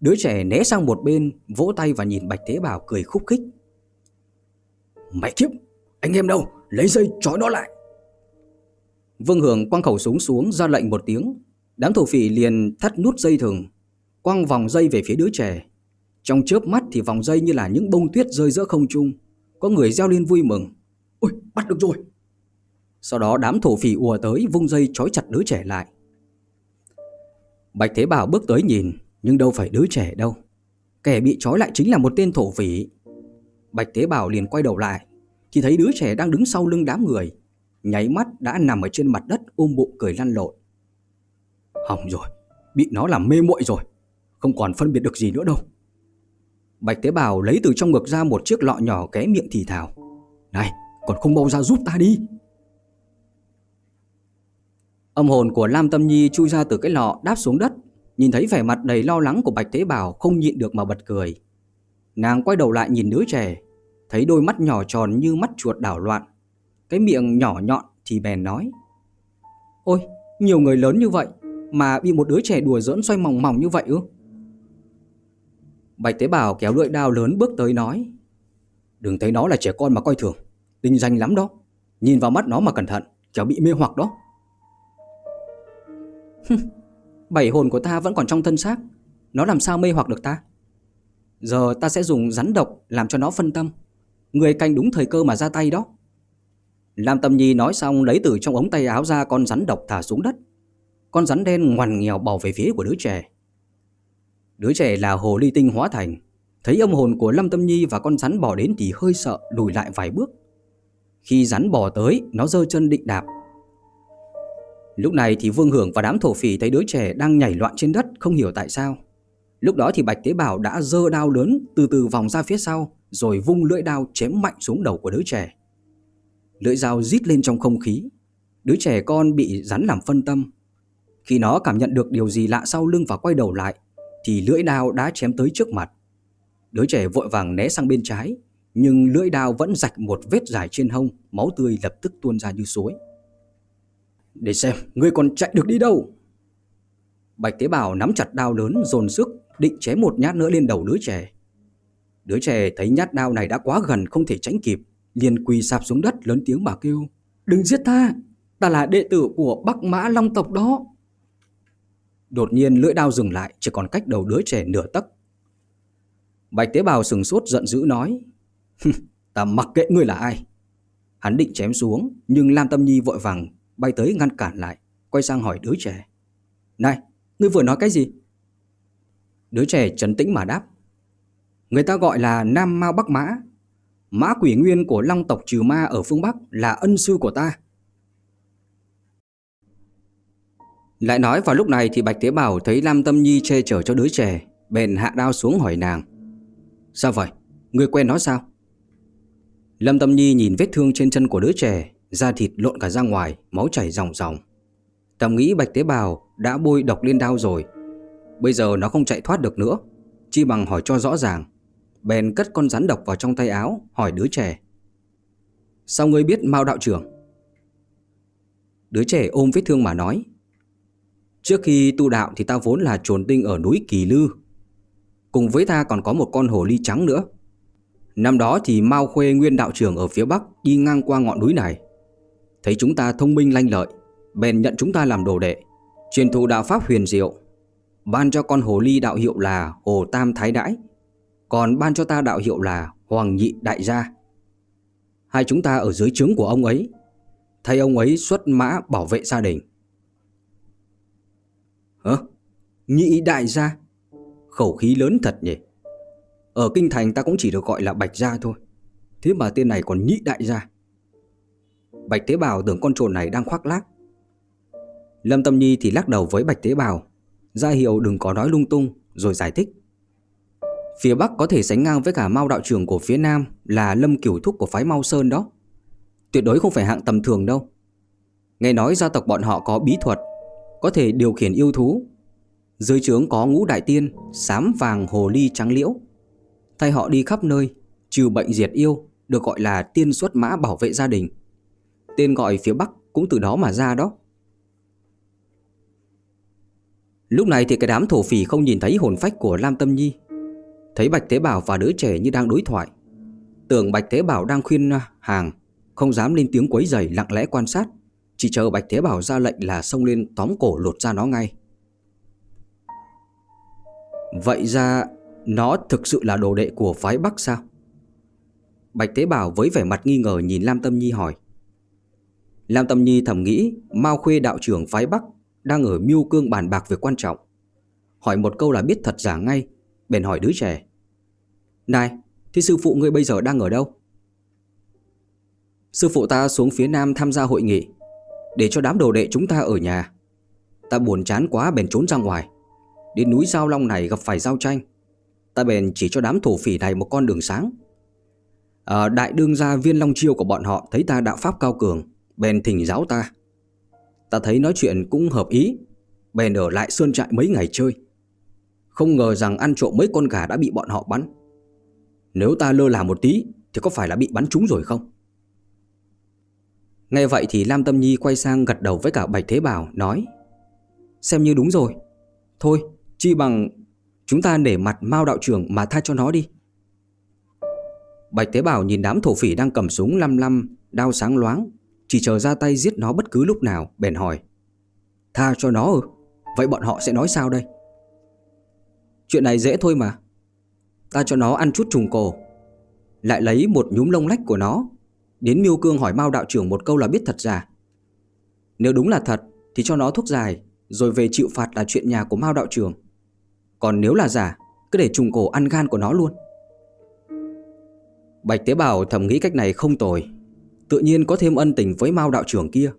Đứa trẻ né sang một bên, vỗ tay và nhìn Bạch Tế Bào cười khúc khích. Mày kiếp, anh em đâu, lấy dây trói nó lại. Vương Hưởng quăng khẩu súng xuống ra lệnh một tiếng. Đám thổ phỉ liền thắt nút dây thừng, quăng vòng dây về phía đứa trẻ. Trong chớp mắt thì vòng dây như là những bông tuyết rơi giữa không trung. Có người reo lên vui mừng. Ôi, bắt được rồi. Sau đó đám thổ phỉ ùa tới vung dây trói chặt đứa trẻ lại. Bạch Thế Bảo bước tới nhìn, nhưng đâu phải đứa trẻ đâu. Kẻ bị trói lại chính là một tên thổ phỉ. Bạch Thế Bảo liền quay đầu lại, thì thấy đứa trẻ đang đứng sau lưng đám người. Nháy mắt đã nằm ở trên mặt đất ôm bụng cười lăn lộn. Hỏng rồi, bị nó làm mê muội rồi, không còn phân biệt được gì nữa đâu. Bạch Tế Bào lấy từ trong ngực ra một chiếc lọ nhỏ ké miệng thì thào. Này, còn không mau ra giúp ta đi. Âm hồn của Lam Tâm Nhi chui ra từ cái lọ đáp xuống đất, nhìn thấy vẻ mặt đầy lo lắng của Bạch Tế Bảo không nhịn được mà bật cười. Nàng quay đầu lại nhìn đứa trẻ, thấy đôi mắt nhỏ tròn như mắt chuột đảo loạn, cái miệng nhỏ nhọn thì bèn nói. Ôi, nhiều người lớn như vậy mà bị một đứa trẻ đùa giỡn xoay mỏng mỏng như vậy ư? Bạch Tế bào kéo lưỡi đao lớn bước tới nói. Đừng thấy nó là trẻ con mà coi thường, tinh danh lắm đó. Nhìn vào mắt nó mà cẩn thận, kéo bị mê hoặc đó. Bảy hồn của ta vẫn còn trong thân xác Nó làm sao mê hoặc được ta Giờ ta sẽ dùng rắn độc Làm cho nó phân tâm Người canh đúng thời cơ mà ra tay đó Lam Tâm Nhi nói xong lấy từ trong ống tay áo ra con rắn độc thả xuống đất Con rắn đen ngoằn nghèo bò về phía của đứa trẻ Đứa trẻ là hồ ly tinh hóa thành Thấy âm hồn của Lâm Tâm Nhi và con rắn bò đến thì hơi sợ, lùi lại vài bước Khi rắn bò tới, nó giơ chân định đạp Lúc này thì Vương Hưởng và đám thổ phỉ thấy đứa trẻ đang nhảy loạn trên đất, không hiểu tại sao. Lúc đó thì Bạch Tế Bảo đã dơ đao lớn từ từ vòng ra phía sau, rồi vung lưỡi đao chém mạnh xuống đầu của đứa trẻ. Lưỡi dao rít lên trong không khí. Đứa trẻ con bị rắn làm phân tâm. Khi nó cảm nhận được điều gì lạ sau lưng và quay đầu lại thì lưỡi đao đã chém tới trước mặt. Đứa trẻ vội vàng né sang bên trái nhưng lưỡi đao vẫn rạch một vết dài trên hông, máu tươi lập tức tuôn ra như suối. Để xem ngươi còn chạy được đi đâu Bạch tế bào nắm chặt đao lớn dồn sức Định chém một nhát nữa lên đầu đứa trẻ Đứa trẻ thấy nhát đao này đã quá gần không thể tránh kịp liền quỳ sạp xuống đất lớn tiếng mà kêu Đừng giết ta Ta là đệ tử của Bắc Mã Long tộc đó Đột nhiên lưỡi đao dừng lại Chỉ còn cách đầu đứa trẻ nửa tấc Bạch tế bào sừng sốt giận dữ nói Ta mặc kệ ngươi là ai Hắn định chém xuống Nhưng Lam Tâm Nhi vội vàng bay tới ngăn cản lại, quay sang hỏi đứa trẻ. Này, ngươi vừa nói cái gì? Đứa trẻ trấn tĩnh mà đáp. Người ta gọi là Nam Mao Bắc Mã. Mã quỷ nguyên của long tộc trừ ma ở phương Bắc là ân sư của ta. Lại nói vào lúc này thì Bạch Tế Bảo thấy Lam Tâm Nhi che chở cho đứa trẻ, bèn hạ đao xuống hỏi nàng. Sao vậy? Ngươi quen nó sao? Lâm Tâm Nhi nhìn vết thương trên chân của đứa trẻ da thịt lộn cả ra ngoài, máu chảy ròng ròng. tâm nghĩ bạch tế bào đã bôi độc lên đao rồi. Bây giờ nó không chạy thoát được nữa, Chi bằng hỏi cho rõ ràng Bèn cất con rắn độc vào trong tay áo Hỏi đứa trẻ Sao ngươi biết Mao đạo trưởng Đứa trẻ ôm vết thương mà nói Trước khi tu đạo thì ta vốn là trồn tinh ở núi Kỳ Lư. Cùng với ta còn có một con hồ ly trắng nữa. Năm đó thì Mao Khuê nguyên đạo trưởng ở phía Bắc đi ngang qua ngọn núi này. Thấy chúng ta thông minh lanh lợi, Bèn nhận chúng ta làm đồ đệ, Truyền thụ đạo pháp huyền diệu, Ban cho con hồ ly đạo hiệu là Hồ Tam Thái Đãi, Còn ban cho ta đạo hiệu là Hoàng Nhị Đại Gia. Hai chúng ta ở dưới trướng của ông ấy Thay ông ấy xuất mã bảo vệ gia đình. Hả? Nhị Đại Gia Khẩu khí lớn thật nhỉ Ở Kinh Thành ta cũng chỉ được gọi là Bạch Gia thôi Thế mà tên này còn Nhị Đại Gia Bạch Tế Bào tưởng con trồn này đang khoác lác Lâm Tâm Nhi thì lắc đầu với Bạch Tế Bào ra hiệu đừng có nói lung tung rồi giải thích. Phía Bắc có thể sánh ngang với cả Mao đạo trưởng của phía Nam là Lâm Cửu Thúc của phái Mao Sơn đó. Tuyệt đối không phải hạng tầm thường đâu. Nghe nói gia tộc bọn họ có bí thuật, có thể điều khiển yêu thú. Dưới trướng có ngũ đại tiên, sám vàng hồ ly trắng liễu. Thay họ đi khắp nơi, trừ bệnh diệt yêu, được gọi là tiên xuất mã bảo vệ gia đình. Tên gọi phía Bắc cũng từ đó mà ra đó. Lúc này thì cái đám thổ phỉ không nhìn thấy hồn phách của Lam Tâm Nhi Thấy Bạch Thế Bảo và đứa trẻ như đang đối thoại Tưởng Bạch Thế Bảo đang khuyên hàng Không dám lên tiếng quấy giày lặng lẽ quan sát chỉ chờ Bạch Thế Bảo ra lệnh là xông lên tóm cổ lột ra nó ngay Vậy ra nó thực sự là đồ đệ của phái Bắc sao? Bạch Thế Bảo với vẻ mặt nghi ngờ nhìn Lam Tâm Nhi hỏi Lam Tâm Nhi thầm nghĩ Mao Khuê đạo trưởng phái Bắc đang ở miêu cương bàn bạc việc quan trọng. Hỏi một câu là biết thật giả ngay, bèn hỏi đứa trẻ. Này, thì sư phụ ngươi bây giờ đang ở đâu? Sư phụ ta xuống phía nam tham gia hội nghị, để cho đám đồ đệ chúng ta ở nhà. Ta buồn chán quá bèn trốn ra ngoài. Đến núi Giao Long này gặp phải giao tranh. Ta bèn chỉ cho đám thổ phỉ này một con đường sáng. À, đại đương gia viên Long Chiêu của bọn họ thấy ta đạo pháp cao cường, bèn thỉnh giáo ta. Ta thấy nói chuyện cũng hợp ý Bèn ở lại sơn trại mấy ngày chơi Không ngờ rằng ăn trộm mấy con gà đã bị bọn họ bắn Nếu ta lơ là một tí Thì có phải là bị bắn trúng rồi không Nghe vậy thì Lam Tâm Nhi quay sang gật đầu với cả Bạch Thế Bảo, Nói, Xem như đúng rồi. Thôi, chi bằng Chúng ta để mặt Mao đạo trưởng mà tha cho nó đi. Bạch Thế Bảo nhìn đám thổ phỉ đang cầm súng lăm lăm, Đao sáng loáng, chỉ chờ ra tay giết nó bất cứ lúc nào, Bèn hỏi, Tha cho nó ư? Vậy bọn họ sẽ nói sao đây? Chuyện này dễ thôi mà. Ta cho nó ăn chút trùng cổ, Lại lấy một nhúm lông lách của nó Đến miêu cương hỏi Mao đạo trưởng một câu là biết thật giả Nếu đúng là thật, Thì cho nó thuốc dài Rồi về chịu phạt là chuyện nhà của Mao đạo trưởng. Còn nếu là giả, Cứ để trùng cổ ăn gan của nó luôn. Bạch tế bào thầm nghĩ cách này không tồi, Tự nhiên có thêm ân tình với Mao đạo trưởng kia.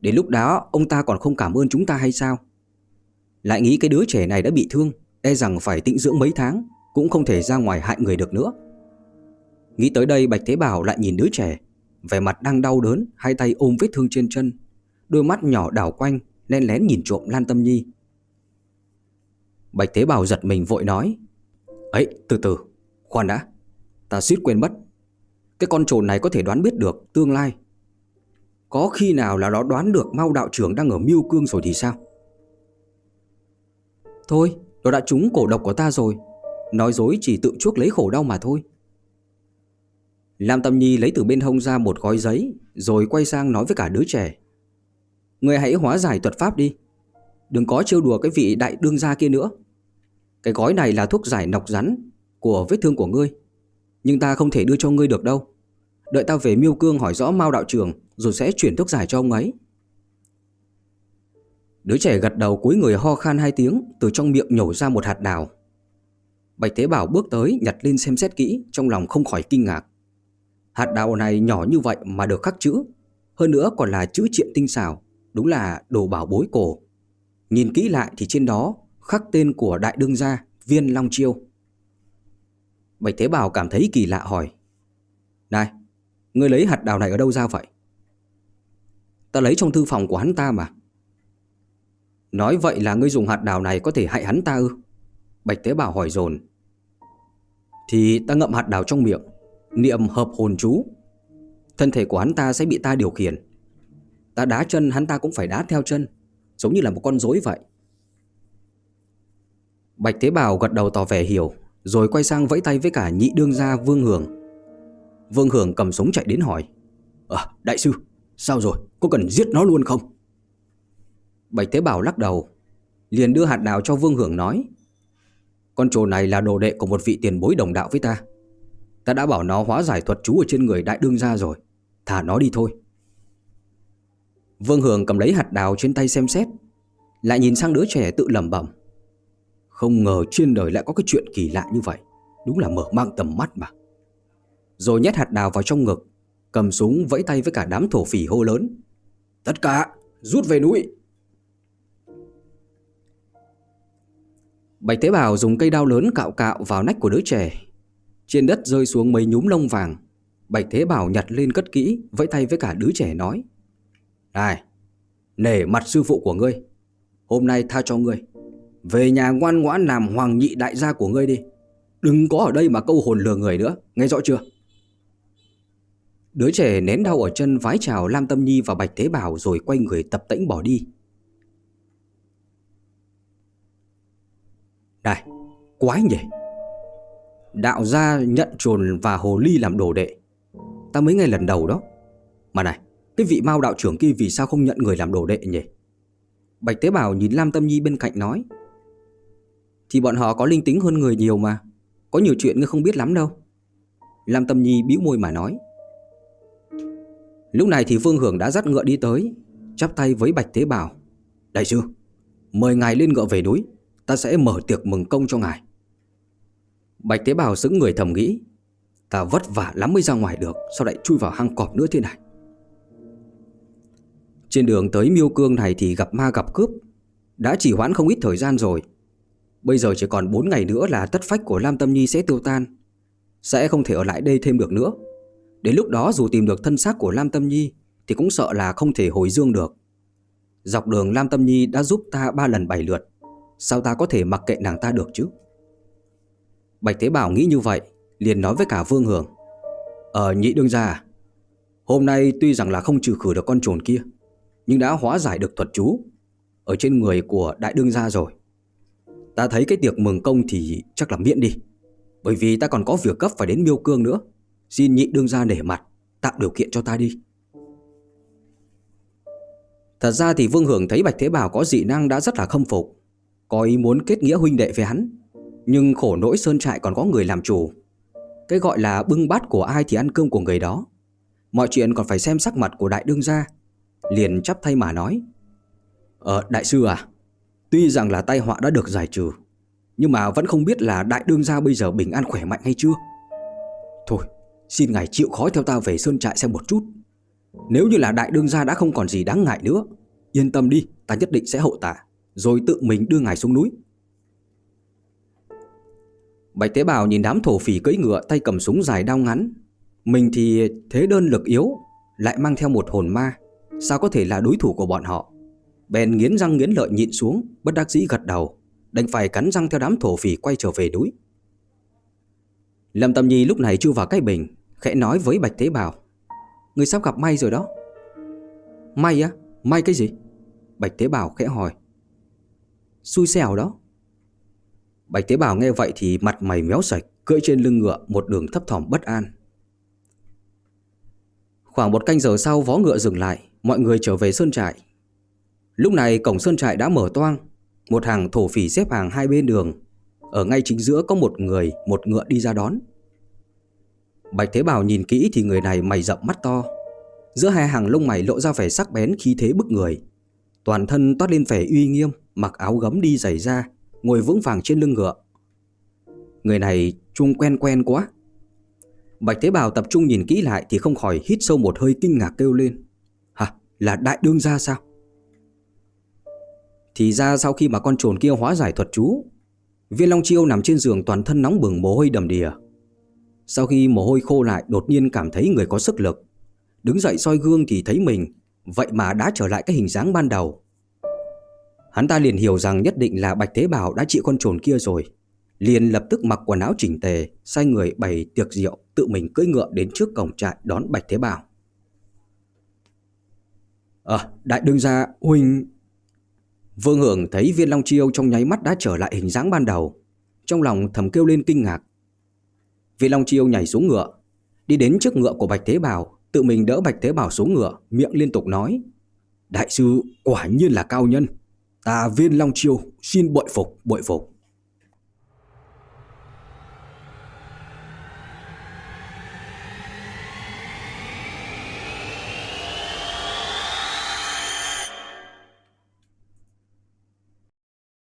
Đến lúc đó, ông ta còn không cảm ơn chúng ta hay sao? Lại nghĩ cái đứa trẻ này đã bị thương E rằng phải tĩnh dưỡng mấy tháng, Cũng không thể ra ngoài hại người được nữa. Nghĩ tới đây Bạch Thế Bảo lại nhìn đứa trẻ, Vẻ mặt đang đau đớn, Hai tay ôm vết thương trên chân, Đôi mắt nhỏ đảo quanh Len lén nhìn trộm Lan Tâm Nhi. Bạch Thế Bảo giật mình vội nói, Ấy, từ từ, Khoan đã, Ta suýt quên mất. Cái con trồn này có thể đoán biết được tương lai. Có khi nào là nó đoán được mau đạo trưởng đang ở miêu cương rồi thì sao? Thôi, Nó đã trúng cổ độc của ta rồi, Nói dối chỉ tự chuốc lấy khổ đau mà thôi. Lam Tâm Nhi lấy từ bên hông ra một gói giấy, Rồi quay sang nói với cả đứa trẻ. Người hãy hóa giải thuật pháp đi. Đừng có trêu đùa cái vị đại đương gia kia nữa. Cái gói này là thuốc giải nọc rắn Của vết thương của ngươi. Nhưng ta không thể đưa cho ngươi được đâu. Đợi ta về miêu cương hỏi rõ Mao đạo trưởng, Rồi sẽ chuyển thuốc giải cho ông ấy. Đứa trẻ gật đầu cúi người ho khan hai tiếng, Từ trong miệng nhổ ra một hạt đào. Bạch Thế Bảo bước tới, nhặt lên xem xét kỹ, Trong lòng không khỏi kinh ngạc. Hạt đào này nhỏ như vậy mà được khắc chữ, Hơn nữa còn là chữ triện tinh xảo, Đúng là đồ bảo bối cổ. Nhìn kỹ lại thì trên đó khắc tên của đại đương gia Viên Long Chiêu. Bạch Thế Bảo cảm thấy kỳ lạ hỏi, Này, Ngươi lấy hạt đào này ở đâu ra vậy? Ta lấy trong thư phòng của hắn ta mà. Nói vậy là ngươi dùng hạt đào này có thể hại hắn ta ư? Bạch Thế Bảo hỏi dồn. Thì ta ngậm hạt đào trong miệng Niệm hợp hồn chú. Thân thể của hắn ta sẽ bị ta điều khiển. Ta đá chân, hắn ta cũng phải đá theo chân, Giống như là một con rối vậy. Bạch Tế Bảo gật đầu tỏ vẻ hiểu, Rồi quay sang vẫy tay với cả nhị đương gia Vương Hưởng. Vương Hưởng cầm súng chạy đến hỏi À đại sư, Sao rồi? Có cần giết nó luôn không? Bạch Tế Bảo lắc đầu, Liền đưa hạt đào cho Vương Hưởng nói, Con trồ này là đồ đệ của một vị tiền bối đồng đạo với ta. Ta đã bảo nó hóa giải thuật chú ở trên người đại đương gia rồi. Thả nó đi thôi. Vương Hường cầm lấy hạt đào trên tay xem xét, Lại nhìn sang đứa trẻ tự lẩm bẩm. Không ngờ trên đời lại có cái chuyện kỳ lạ như vậy. Đúng là mở mang tầm mắt mà. Rồi nhét hạt đào vào trong ngực, Cầm súng vẫy tay với cả đám thổ phỉ hô lớn. Tất cả, rút về núi. Bạch Tế Bảo dùng cây đao lớn cạo cạo vào nách của đứa trẻ. Trên đất rơi xuống mấy nhúm lông vàng. Bạch Thế Bảo nhặt lên cất kỹ, Vẫy tay với cả đứa trẻ nói, Này, Nể mặt sư phụ của ngươi, Hôm nay tha cho ngươi. Về nhà ngoan ngoãn làm hoàng nhị đại gia của ngươi đi. Đừng có ở đây mà câu hồn lừa người nữa, Nghe rõ chưa? Đứa trẻ nén đau ở chân vái chào Lam Tâm Nhi và Bạch Thế Bảo Rồi quay người tập tễnh bỏ đi. Này, Quái nhỉ. Đạo gia nhận trồn và hồ ly làm đồ đệ. Ta mới nghe lần đầu đó. Mà này, Cái vị mao đạo trưởng kia vì sao không nhận người làm đồ đệ nhỉ? Bạch Tế Bảo nhìn Lam Tâm Nhi bên cạnh nói, Thì bọn họ có linh tính hơn người nhiều mà, Có nhiều chuyện ngươi không biết lắm đâu. Lam Tâm Nhi bĩu môi mà nói, Lúc này thì Phương Hưởng đã dắt ngựa đi tới, Chắp tay với Bạch Tế Bảo Đại sư, Mời ngài lên ngựa về núi, Ta sẽ mở tiệc mừng công cho ngài. Bạch Tế bào xứng người thầm nghĩ, Ta vất vả lắm mới ra ngoài được, Sao lại chui vào hang cọp nữa thế này? Trên đường tới miêu cương này thì gặp ma gặp cướp, Đã chỉ hoãn không ít thời gian rồi. Bây giờ chỉ còn 4 ngày nữa là tất phách của Lam Tâm Nhi sẽ tiêu tan, Sẽ không thể ở lại đây thêm được nữa. Đến lúc đó dù tìm được thân xác của Lam Tâm Nhi Thì cũng sợ là không thể hồi dương được. Dọc đường Lam Tâm Nhi đã giúp ta ba lần bảy lượt, Sao ta có thể mặc kệ nàng ta được chứ? Bạch Thế Bảo nghĩ như vậy, liền nói với cả Vương Hưởng Ờ nhị đương gia à, Hôm nay tuy rằng là không trừ khử được con trồn kia, Nhưng đã hóa giải được thuật chú Ở trên người của đại đương gia rồi. Ta thấy cái tiệc mừng công thì chắc là miễn đi, Bởi vì ta còn có việc cấp phải đến miêu cương nữa. Xin nhị đương gia nể mặt, Tạo điều kiện cho ta đi. Thật ra thì Vương Hưởng thấy Bạch Thế Bảo có dị năng đã rất là khâm phục, Có ý muốn kết nghĩa huynh đệ với hắn. Nhưng khổ nỗi sơn trại còn có người làm chủ. Cái gọi là bưng bát của ai thì ăn cơm của người đó. Mọi chuyện còn phải xem sắc mặt của đại đương gia. Liền chắp thay mà nói Ờ đại sư à Tuy rằng là tai họa đã được giải trừ, Nhưng mà vẫn không biết là đại đương gia bây giờ bình an khỏe mạnh hay chưa? Thôi, Xin ngài chịu khó theo ta về sơn trại xem một chút. Nếu như là đại đương gia đã không còn gì đáng ngại nữa, Yên tâm đi, Ta nhất định sẽ hậu tạ, Rồi tự mình đưa ngài xuống núi. Bạch tế bào nhìn đám thổ phỉ cưỡi ngựa Tay cầm súng dài đao ngắn. Mình thì thế đơn lực yếu, Lại mang theo một hồn ma. Sao có thể là đối thủ của bọn họ? Bèn nghiến răng nghiến lợi nhịn xuống, Bất đắc dĩ gật đầu, Đành phải cắn răng theo đám thổ phỉ quay trở về núi. Lâm Tâm Nhi lúc này chui vào cái bình, Khẽ nói với Bạch Tế bào: Người sắp gặp may rồi đó. May á? May cái gì? Bạch Tế bào khẽ hỏi. Xui xẻo đó. Bạch Tế Bảo nghe vậy thì mặt mày méo sạch, Cưỡi trên lưng ngựa một đường thấp thỏm bất an. Khoảng một canh giờ sau, vó ngựa dừng lại, Mọi người trở về sơn trại. Lúc này cổng sơn trại đã mở toang, Một hàng thổ phỉ xếp hàng hai bên đường. Ở ngay chính giữa có một người, Một ngựa đi ra đón. Bạch Thế Bảo nhìn kỹ thì người này mày rậm mắt to. Giữa hai hàng lông mày lộ ra vẻ sắc bén, khí thế bức người. Toàn thân toát lên vẻ uy nghiêm, Mặc áo gấm đi giày ra Ngồi vững vàng trên lưng ngựa. Người này chung quen quen quá. Bạch Thế Bảo tập trung nhìn kỹ lại Thì không khỏi hít sâu một hơi kinh ngạc kêu lên. Hả, là đại đương gia sao? Thì ra sau khi mà con trồn kia hóa giải thuật chú, Viên Long Chiêu nằm trên giường toàn thân nóng bừng mồ hôi đầm đìa. Sau khi mồ hôi khô lại, đột nhiên cảm thấy người có sức lực. Đứng dậy soi gương thì thấy mình, Vậy mà đã trở lại cái hình dáng ban đầu. Hắn ta liền hiểu rằng nhất định là Bạch Thế Bảo đã trị con trồn kia rồi liền lập tức mặc quần áo chỉnh tề, sai người bày tiệc rượu, tự mình cưỡi ngựa đến trước cổng trại đón Bạch Thế Bảo. À, đại đương gia, huynh... Vương Hưởng thấy viên Long Chiêu trong nháy mắt đã trở lại hình dáng ban đầu. Trong lòng thầm kêu lên kinh ngạc. Viên Long Chiêu nhảy xuống ngựa, đi đến trước ngựa của Bạch Thế Bảo, tự mình đỡ Bạch Thế Bảo xuống ngựa, miệng liên tục nói. Đại sư quả nhiên là cao nhân. Ta viên Long Chiêu xin bội phục, bội phục.